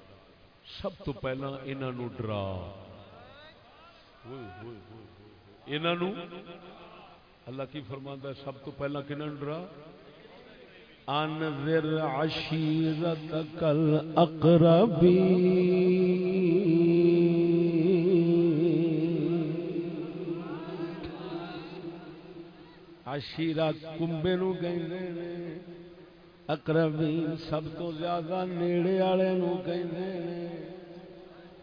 [SPEAKER 1] سب تو پہلا انہوں ڈرا۔ انہوں اللہ کی فرماندہ سب تو پہلا کنہوں ڈرا؟ انذر عشیرتک الاقربین۔ عشیرہ کمبے نو کہندے نے، اقربین سب تو زیادہ نیڑے والے نو کہندے نے۔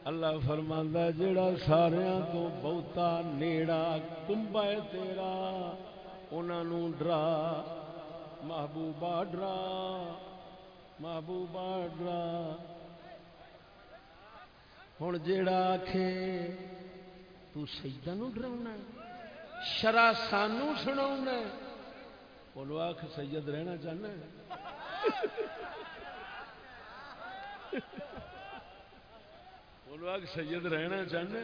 [SPEAKER 1] اللہ فرماندا جڑا ساریاں تو بہتا نیڑا کمبا تیرا، انہاں نو ڈرا۔ محبوبہ ڈرا محبوبہ ڈرا۔ ہوں جیڑا آخے تو سیدہ نو ڈراؤنا شرا سانو سنا بولو آخ سید رہنا چاہنا بولو آخ سید رہنا چاہنا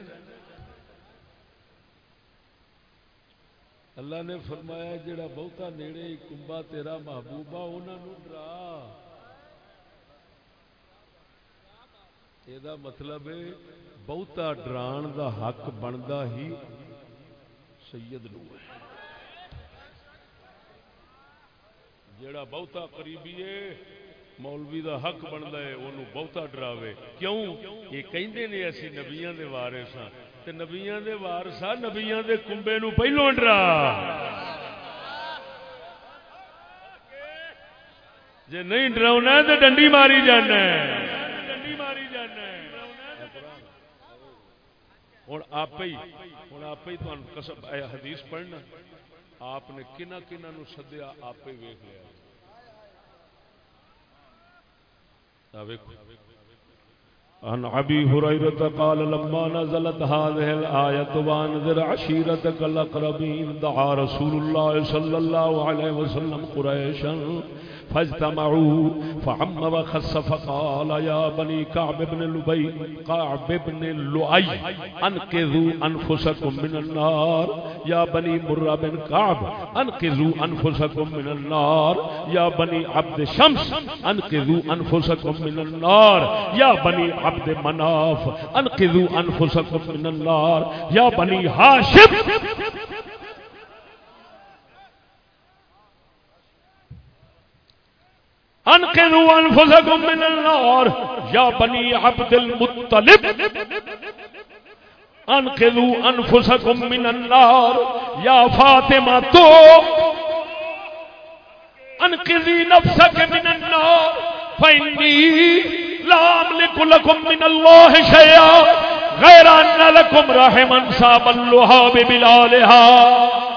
[SPEAKER 1] اللہ نے فرمایا جڑا بہتا نیڑے کمبا تیرا محبوبہ انہوں ڈرا۔ یہ مطلب ہے، بہتا ڈران دا حق بنتا ہی سید نو ہے۔ جڑا بہتا قریبی ہے، مولوی دا حق بنتا ہے انہوں بہتا ڈراوے۔ کیوں؟ یہ کہندے نے اسی نبیاں دے وارث ہاں۔ تے نبیاں دے وارث ہاں نبیاں دے کمبے نو پہلو ڈرا جے نہیں ڈراونا تے ڈنڈی ماری جانا ڈنڈی ماری جانا ہے۔ ہوں آپ ہی ہوں آپ ہی تسم حدیث پڑھنا۔ آپ نے کنہ کنہ نو سدیا آپ ہی ویخ لیا عن ابي هريره قال لما نزلت هذه الايه وانذر عشيرتك الاقربين دعا رسول الله صلى الله عليه وسلم قريشا فاجتمعوا فعم وخص فقال يا بني كعب بن لبي، كعب بن لؤي انقذوا انفسكم من النار. يا بني مر بن كعب انقذوا انفسكم من النار. يا بني عبد شمس انقذوا انفسكم من النار. يا بني عبد مناف انقذوا انفسكم من النار. يا بني هاشم انقذوا انفسكم من النار. يا بني عبد المطلب انقذوا انفسكم من النار. يا فاطمه تو انقذي نفسك من النار. فاني لا املك لكم من الله شيئا، غير ان لكم رحما صاب اللهاب بلالها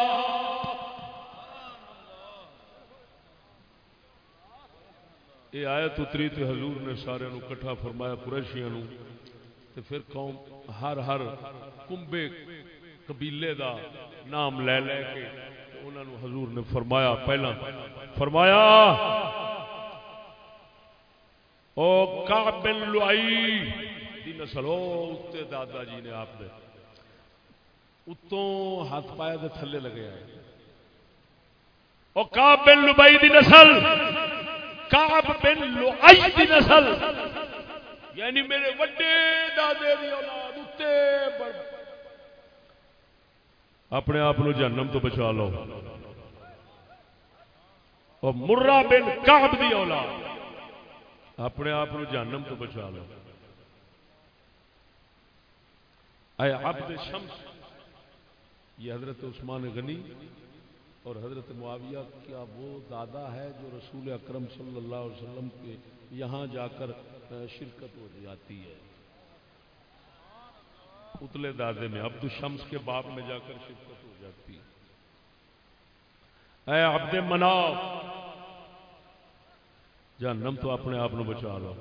[SPEAKER 1] یہ آیت اتری تے حضور نے سارے نو کٹھا فرمایا قریشیاں نو۔ تے پھر قوم ہر ہر کمبے قبیلے دا نام لے لے کے انہاں نو حضور نے فرمایا پہلا، فرمایا، او کعب بن لؤی دی نسل، او اتے دادا جی نے آپ دے۔ اتوں ہاتھ پایا دے تھلے لگے آئے۔ او کعب بن لؤی دی نسل کعب بن لؤی دی نسل. یعنی میرے وڈے دادے دی اولاد اتے بڑھ۔ اپنے آپ جہنم تو بچا لو۔ اور مرا بن کعب دی اولاد۔ اپنے آپ جہنم تو بچا لو۔ اے عبد شمس، یہ حضرت عثمان غنی اور حضرت معاویہ کیا وہ دادا ہے جو رسول اکرم صلی اللہ علیہ وسلم کے یہاں جا کر شرکت ہو جاتی ہے؟ اتلے دادے میں عبد الشمس کے باپ میں جا کر شرکت ہو جاتی ہے۔ اے عبد مناف! جہنم تو اپنے آپ کو بچا لو۔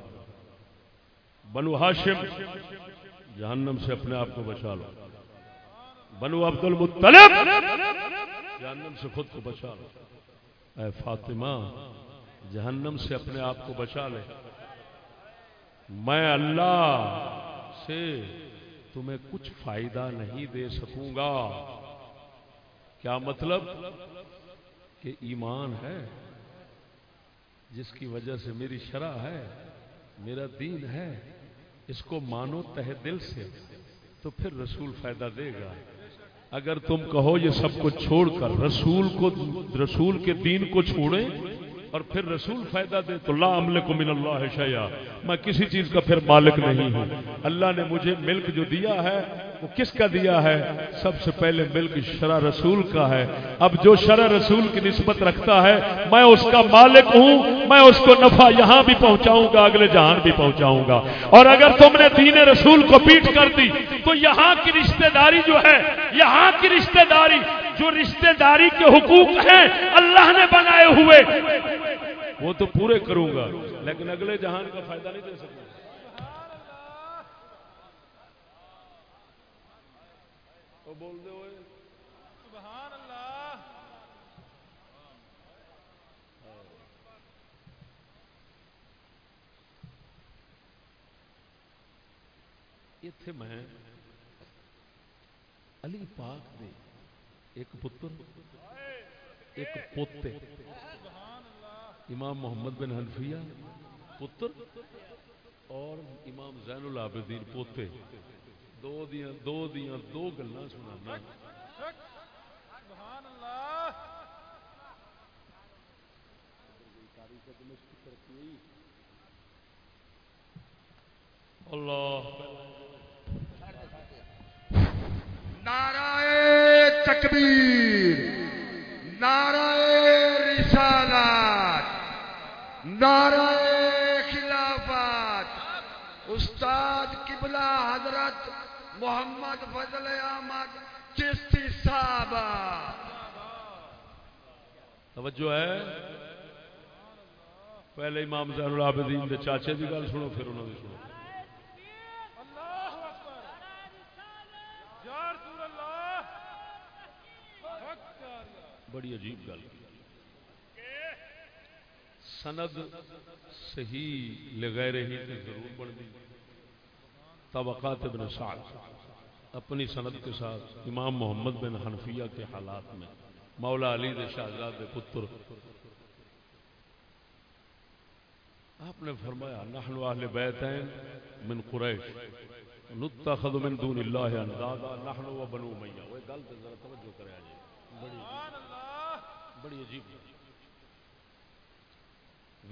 [SPEAKER 1] بنو ہاشم! جہنم سے اپنے آپ کو بچا لو۔ بنو عبد المطلب جہنم سے خود کو بچا لو۔ اے فاطمہ، جہنم سے اپنے آپ کو بچا لے۔ میں اللہ سے تمہیں کچھ فائدہ نہیں دے سکوں گا۔ کیا مطلب؟ کہ ایمان ہے، جس کی وجہ سے میری شرح ہے، میرا دین ہے، اس کو مانو تہ دل سے، تو پھر رسول فائدہ دے گا۔ اگر تم کہو یہ سب کو چھوڑ کر رسول کو رسول کے دین کو چھوڑیں اور پھر رسول فائدہ دے تو لا عمل کو من اللہ شیا میں کسی چیز کا پھر مالک نہیں ہوں۔ اللہ نے مجھے ملک جو دیا ہے وہ کس کا دیا ہے؟ سب سے پہلے ملک شرع رسول کا ہے۔ اب جو شرع رسول کی نسبت رکھتا ہے، میں اس کا مالک ہوں، میں اس کو نفع یہاں بھی پہنچاؤں گا، اگلے جہان بھی پہنچاؤں گا۔ اور اگر تم نے دین رسول کو پیٹ کر دی، تو یہاں کی رشتہ داری جو ہے، یہاں کی رشتہ داری، جو رشتہ داری کے حقوق ہیں، اللہ نے بنائے ہوئے، وہ تو پورے کروں گا، لیکن اگلے جہان کا فائدہ نہیں دے سکوں۔ بول دے ہوئے۔
[SPEAKER 2] سبحان اللہ۔
[SPEAKER 1] اتے میں علی پاک دے ایک پتر ایک پوتے۔ امام محمد بن حنفیہ پتر اور امام زین العابدین پوتے۔ دو دیاں دو دیاں دو گلاں سنانا۔
[SPEAKER 2] سبحان اللہ۔
[SPEAKER 1] اللہ
[SPEAKER 2] نعرہ تکبیر نعرہ رسالات نعرہ خلافات استاد قبلہ حضرت محمد فضل احمد چشتی صاحب۔
[SPEAKER 1] توجہ ہے؟ پہلے امام زین العابدین دے چاچے دی گل سنو، پھر انہوں دی سنو۔ بڑی عجیب گل۔ سند صحیح لغیر ہی تے ضرور بڑھتی طبقات ابن سعد، اپنی سند کے ساتھ امام محمد بن حنفیہ کے حالات میں، مولا علی دے شہزاد دے پتر۔ آپ نے فرمایا، نحن اہل بیتین من قریش، نتخذ من دون اللہ اندادا، نحن و بنو امیہ۔ وہ گل تے ذرا توجہ کرے جی بڑی
[SPEAKER 2] سبحان اللہ
[SPEAKER 1] بڑی عجیب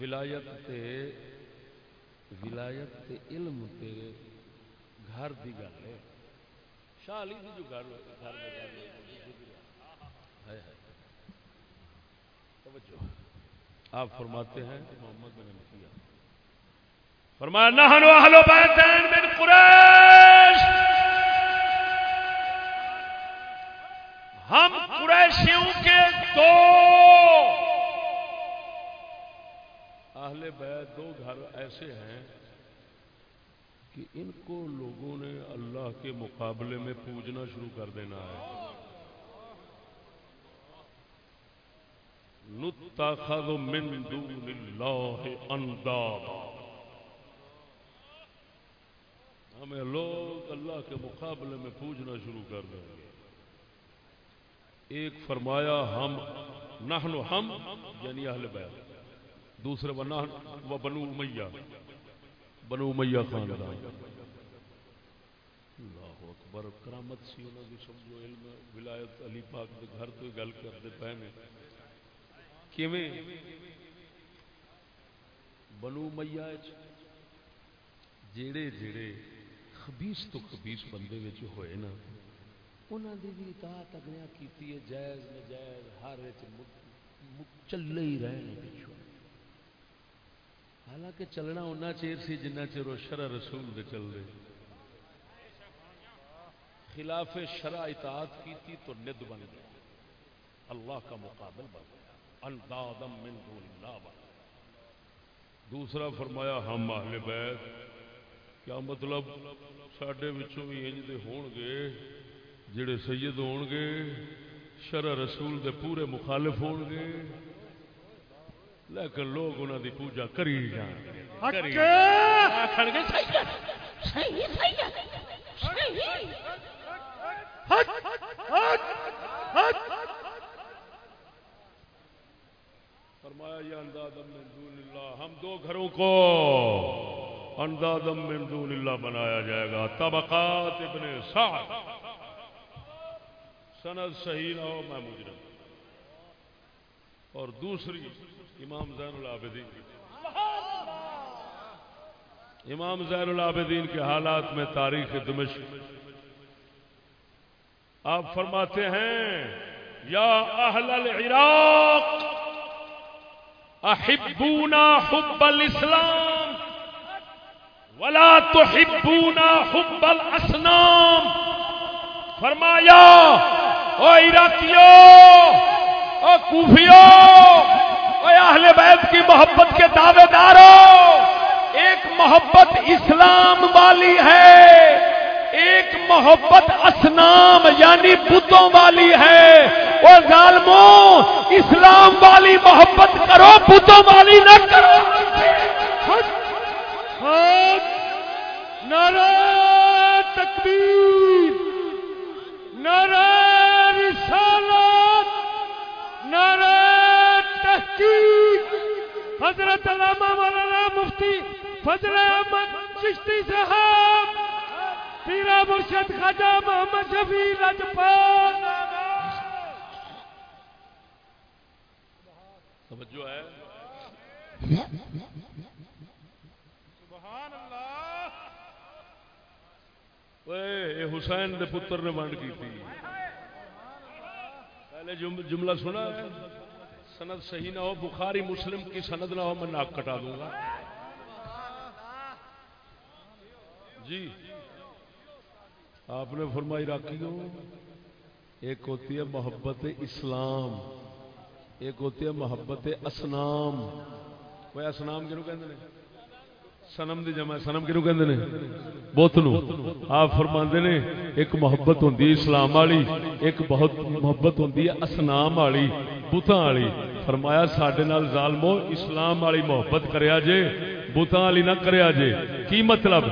[SPEAKER 1] ولایت تے ولایت تے علم تے گھر دی گل ہے۔ شاہ علی دی جو گھر گھر میں گل ہے توجہ۔ آپ فرماتے ہیں، محمد بن حنفیہ فرمایا، نحن اہل بیتین من قریش۔ ہم قریشیوں کے دو۔ اہل بیت دو گھر ایسے ہیں کہ ان کو لوگوں نے اللہ کے مقابلے میں پوجنا شروع کر دینا ہے۔ نتخذ من دون اللہ اندادا۔ ہمیں لوگ اللہ کے مقابلے میں پوجنا شروع کر دیں گے۔ ایک فرمایا، ہم، نحن ہم یعنی اہل بیت۔ دوسرے و نحن و بنو امیہ۔ بنو امیہ خاندان اللہ اکبر، کرامت سی انہوں کی سمجھو، علم، ولایت، علی پاک دے گھر تو گل کرتے پے نے۔ کیویں؟ بنو امیہ وچ جیڑے جیڑے خبیث تو خبیث بندے وچ ہوئے نا، انہاں دی بھی اطاعت اگنیا کیتی ہے، جائز، ناجائز، ہر وچ چلے ہی رہے نے پیچھے۔ حالانکہ چلنا اُنہ چیر سی جنہ چر وہ شرع رسول دے چل دے خلاف شرع اطاعت کی تھی تو ند بن گیا۔ اللہ کا مقابل بن گیا۔ اندادم من دون اللہ بن گیا۔ دوسرا فرمایا، ہم اہل بیت، کیا مطلب؟ سڈے وچوں بھی انج دے ہون گے جڑے سید ہون گے شرع رسول دے پورے مخالف ہون گے لیکن لوگ انہوں دی پوجا کری جان فرمایا یہ اندازم دون اللہ ہم دو گھروں کو اندازم دون اللہ بنایا جائے گا۔ طبقات ابن سعد۔ سند صحیح نہ ہو میں مجرم۔ اور دوسری امام زین العابدین۔ امام زین العابدین کے حالات میں تاریخ دمشق۔ آپ فرماتے ہیں، یا اہل العراق، احبونا حب الاسلام، ولا تحبونا حب الاسنام۔ فرمایا او عراقیو او کوفیو اہل بیت کی محبت کے دعوے داروں، ایک محبت اسلام والی ہے، ایک محبت اسنام یعنی بتوں والی ہے۔ اور ظالموں اسلام والی محبت کرو، بتوں والی نہ کرو۔
[SPEAKER 2] نعرہ تکبیر، نعرہ تحقیق حضرت علامہ مولانا مفتی فضل احمد چشتی صاحب پیرا مرشد خواجہ محمد شفیع لجپال
[SPEAKER 1] توجہ ہے۔ اے حسین دے پتر نے ونڈ کی تھی پہلے جم- جملہ سنا؟ سند صحیح نہ ہو، بخاری مسلم کی سند نہ ہو، میں ناک کٹا دوں گا۔ جی۔ آپ نے فرمائی راکی ہو ایک ہوتی ہے محبت اسلام، ایک ہوتی ہے محبت اسنام۔ وہ اسنام کیوں کہندے نے؟ سنم دی جمع سنم کنو کہندے نے؟ بت نو۔ آپ فرماندے نے، ایک محبت ہوندی ہے اسلام والی، ایک بہت محبت ہوندی ہے اسنام والی، بتاں والی۔ فرمایا، ساڈے نال ظالمو، اسلام والی محبت کریا جے، بتاں والی نہ کریا جے۔ کی مطلب؟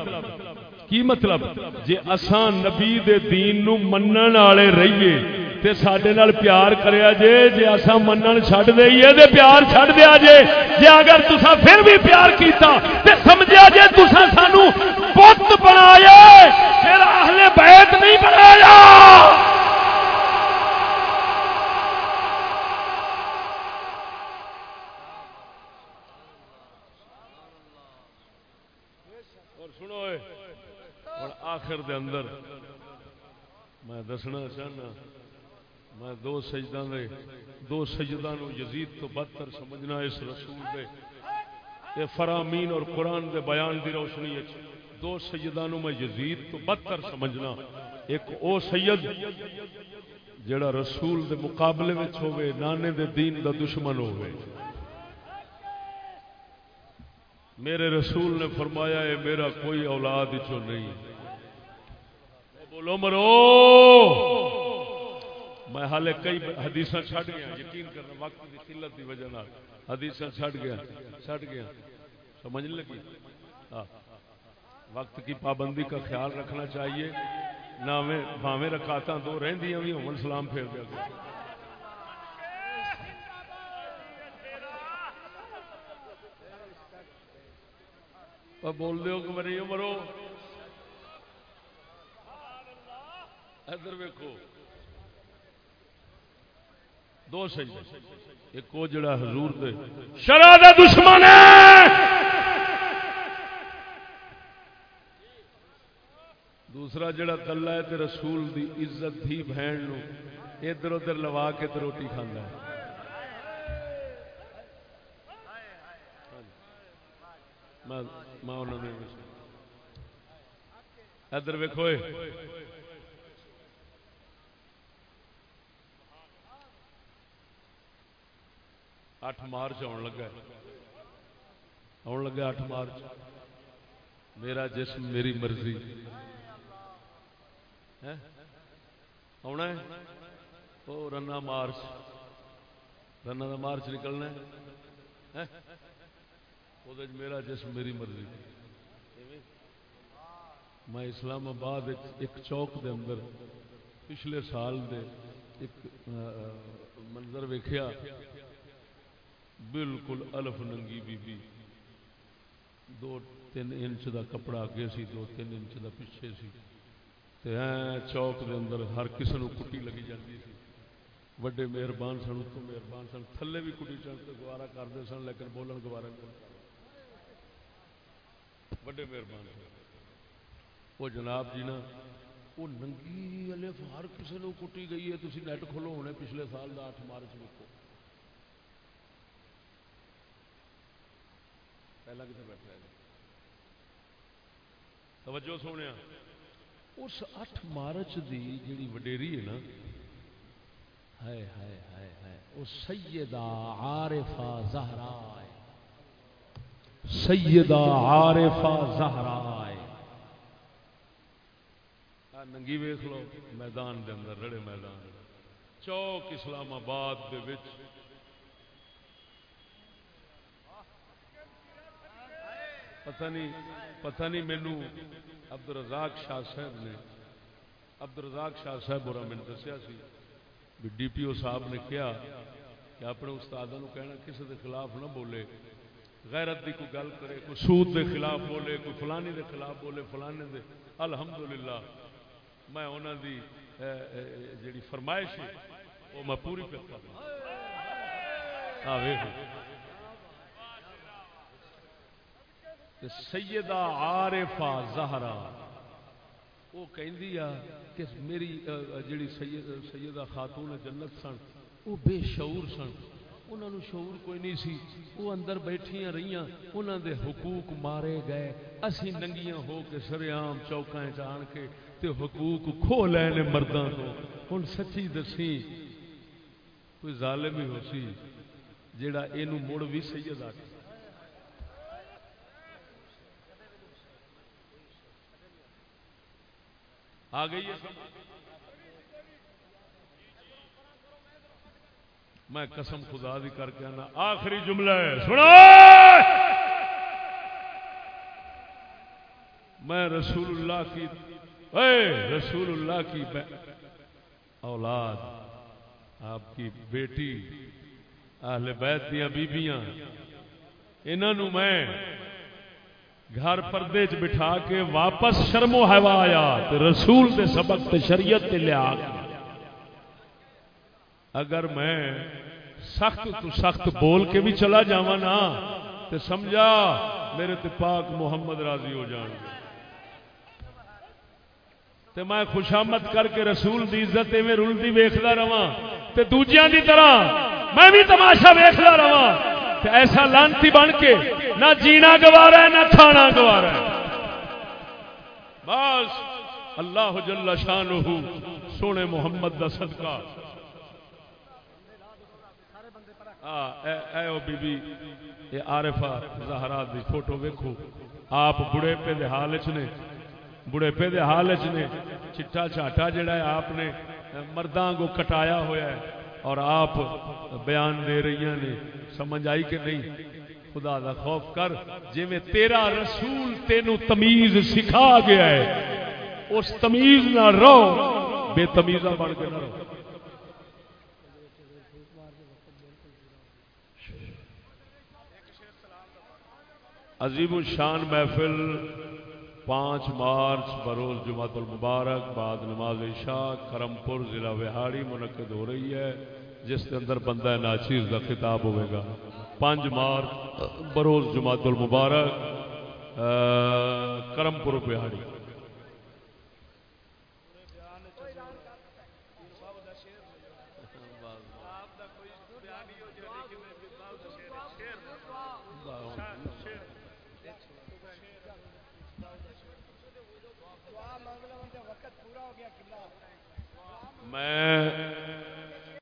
[SPEAKER 1] کی مطلب؟ جے اساں نبی دے دین نو منن والے رہیے تے ساڈے نال پیار کریا جے جے اساں منن چھڈ دئیے تے پیار چھڈ دیا جے۔ جے اگر تساں پھر بھی پیار کیتا تے سمجھیا جے تساں سانو بت بنایا پھر اہل بیت نہیں بنایا۔ اور سنو اور آخر دے اندر میں دسنا چاہنا میں دو سجدہ دے، دو سجدہ نو یزید تو بدتر سمجھنا اس رسول دے۔ اے فرامین اور قرآن دے بیان دی روشنی اچ دو سجدہ نو میں یزید تو بدتر سمجھنا۔ ایک او سید جڑا رسول دے مقابلے وچ ہوے نانے دے دین دا دشمن ہوے میرے رسول نے فرمایا ہے میرا کوئی اولاد چو نہیں۔ بولو مرو! میں حالے کئی حدیث چھڈ گیا، یقین کرنا وقت کی قلت کی وجہ نال۔ حدیث چھڈ گیا چھڈ گیا۔ سمجھ لگی؟ ہاں۔ وقت کی پابندی کا خیال رکھنا چاہیے۔ نہ میں بھاویں رکھاتا دو رہندیاں بھی ہون سلام پھیر دیا کرو۔ اور بول دیو کہ میری مرو ادھر ویکو دو سجدے۔ ایک وہ جڑا حضور دے۔ شرع دا دشمن ہے۔ دوسرا جڑا کلا ہے تے رسول دی عزت تھی بہن نو، ادھر ادھر لوا کے تے روٹی کھانا ہے۔ میں انہوں نے ادھر ویکو اٹھ مارچ آن لگا آن لگا اٹھ مارچ۔ میرا جسم میری مرضی۔ آنا ہے؟ وہ رنا مارچ۔ رنا کا مارچ نکلنا ہے۔ وہ میرا جسم میری مرضی۔ میں اسلام آباد ایک چوک دے اندر پچھلے سال دے ایک منظر ویخیا بالکل الف ننگی بی بی دو تین انچ دا کپڑا اگے سی، دو تین انچ دا پیچھے سی۔ تے چوک دے اندر ہر کسی نو کٹی لگی جاتی سی۔ وڈے مہربان سن، اتوں مہربان سن۔ تھلے بھی کٹی چڑھ کے گوارا کرتے سن، لیکن بولن گوارا نہیں۔ وڈے مہربان وہ جناب جی نا وہ ننگی والے ہر کسی نے کٹی گئی ہے۔ تھی نیٹ کھولو، ہونے پچھلے سال کا اٹھ مارچ ویکو پہلا کتنے بیٹھا ہے توجہ سونے اس اٹھ مارچ دی جیڑی وڈیری ہے نا ہائے ہائے ہائے ہائے وہ سیدہ عارفہ زہرا سیدہ عارفہ زہرا ننگی ویخ لو میدان دے اندر رڑے میدان چوک اسلام آباد دے وچ پتہ نہیں پتہ نہیں مینو عبد الرزاق شاہ صاحب نے عبد الرزاق شاہ صاحب برا میں دسیا سی بھی ڈی پی او صاحب نے کیا کہ اپنے استادوں کو کہنا کسی کے خلاف نہ بولے، غیرت کی کوئی گل کرے، کوئی سود کے خلاف بولے، کوئی فلانی کے خلاف بولے، فلانے دے۔ الحمدللہ، میں انہوں دی جڑی فرمائش ہے، وہ میں پوری پہ کرنا سیدہ عارفہ زہرا۔ وہ کہندی آ کہ میری جڑی سیدہ خاتون جنت سن، وہ بے شعور سن۔ انہوں نے شعور کوئی نہیں سی۔ وہ اندر بیٹھیاں رہیاں انہوں دے حقوق مارے گئے۔ اسی ننگیاں ہو کے سریام چوکائیں چان کے تے حقوق کھو لے مردوں کو۔ ہوں سچی دسی کوئی ظالم ہی ہو سی جڑا یہ مڑ بھی سید آ آ گئی ہے میں قسم خدا دی کر کے آنا۔ آخری جملہ ہے۔ سنا میں رسول اللہ کی اے رسول اللہ کی اولاد، آپ کی بیٹی، اہل بیت دیا بیبیاں انہوں میں گھر پردے چ بٹھا کے واپس شرم و حوا آیا رسول دے سبق تے شریعت تے لیا اگر میں سخت تو سخت بول کے بھی چلا جاوا نا تو سمجھا میرے تے پاک محمد راضی ہو جان۔ تے میں خوشامد کر کے رسول دی عزت میں رلتی ویختا رہا تے دوجیاں دی طرح میں بھی تماشا ویختا رہا ایسا لانتی بن کے نہ جینا گوارا ہے، نہ کھانا گوارا ہے۔ بس اللہ جل شان سونے محمد دا صدقہ۔ اے او بی بی اے عارفہ زہرا دی فوٹو ویکھو۔ آپ بڑے پہ دے حال چ نے بڑھےپے دے حال چ نے، چٹا چاٹا جڑا ہے، آپ نے مرداں کو کٹایا ہوا ہے۔ اور آپ بیان دے رہی نے سمجھ آئی کہ نہیں؟ خدا دا خوف کر جی میں تیرا رسول تینو تمیز سکھا گیا ہے، اس تمیز نہ رہو بے تمیزہ بن کے نہ رہو عظیم الشان محفل پانچ مارچ بروز جمعت المبارک بعد نماز عشاء کرمپور ضلع وہاڑی منعقد ہو رہی ہے، جس کے اندر بندہ ناچیز کا خطاب ہوئے گا۔ پانچ مارچ بروز جمعت المبارک کرمپور بہاڑی میں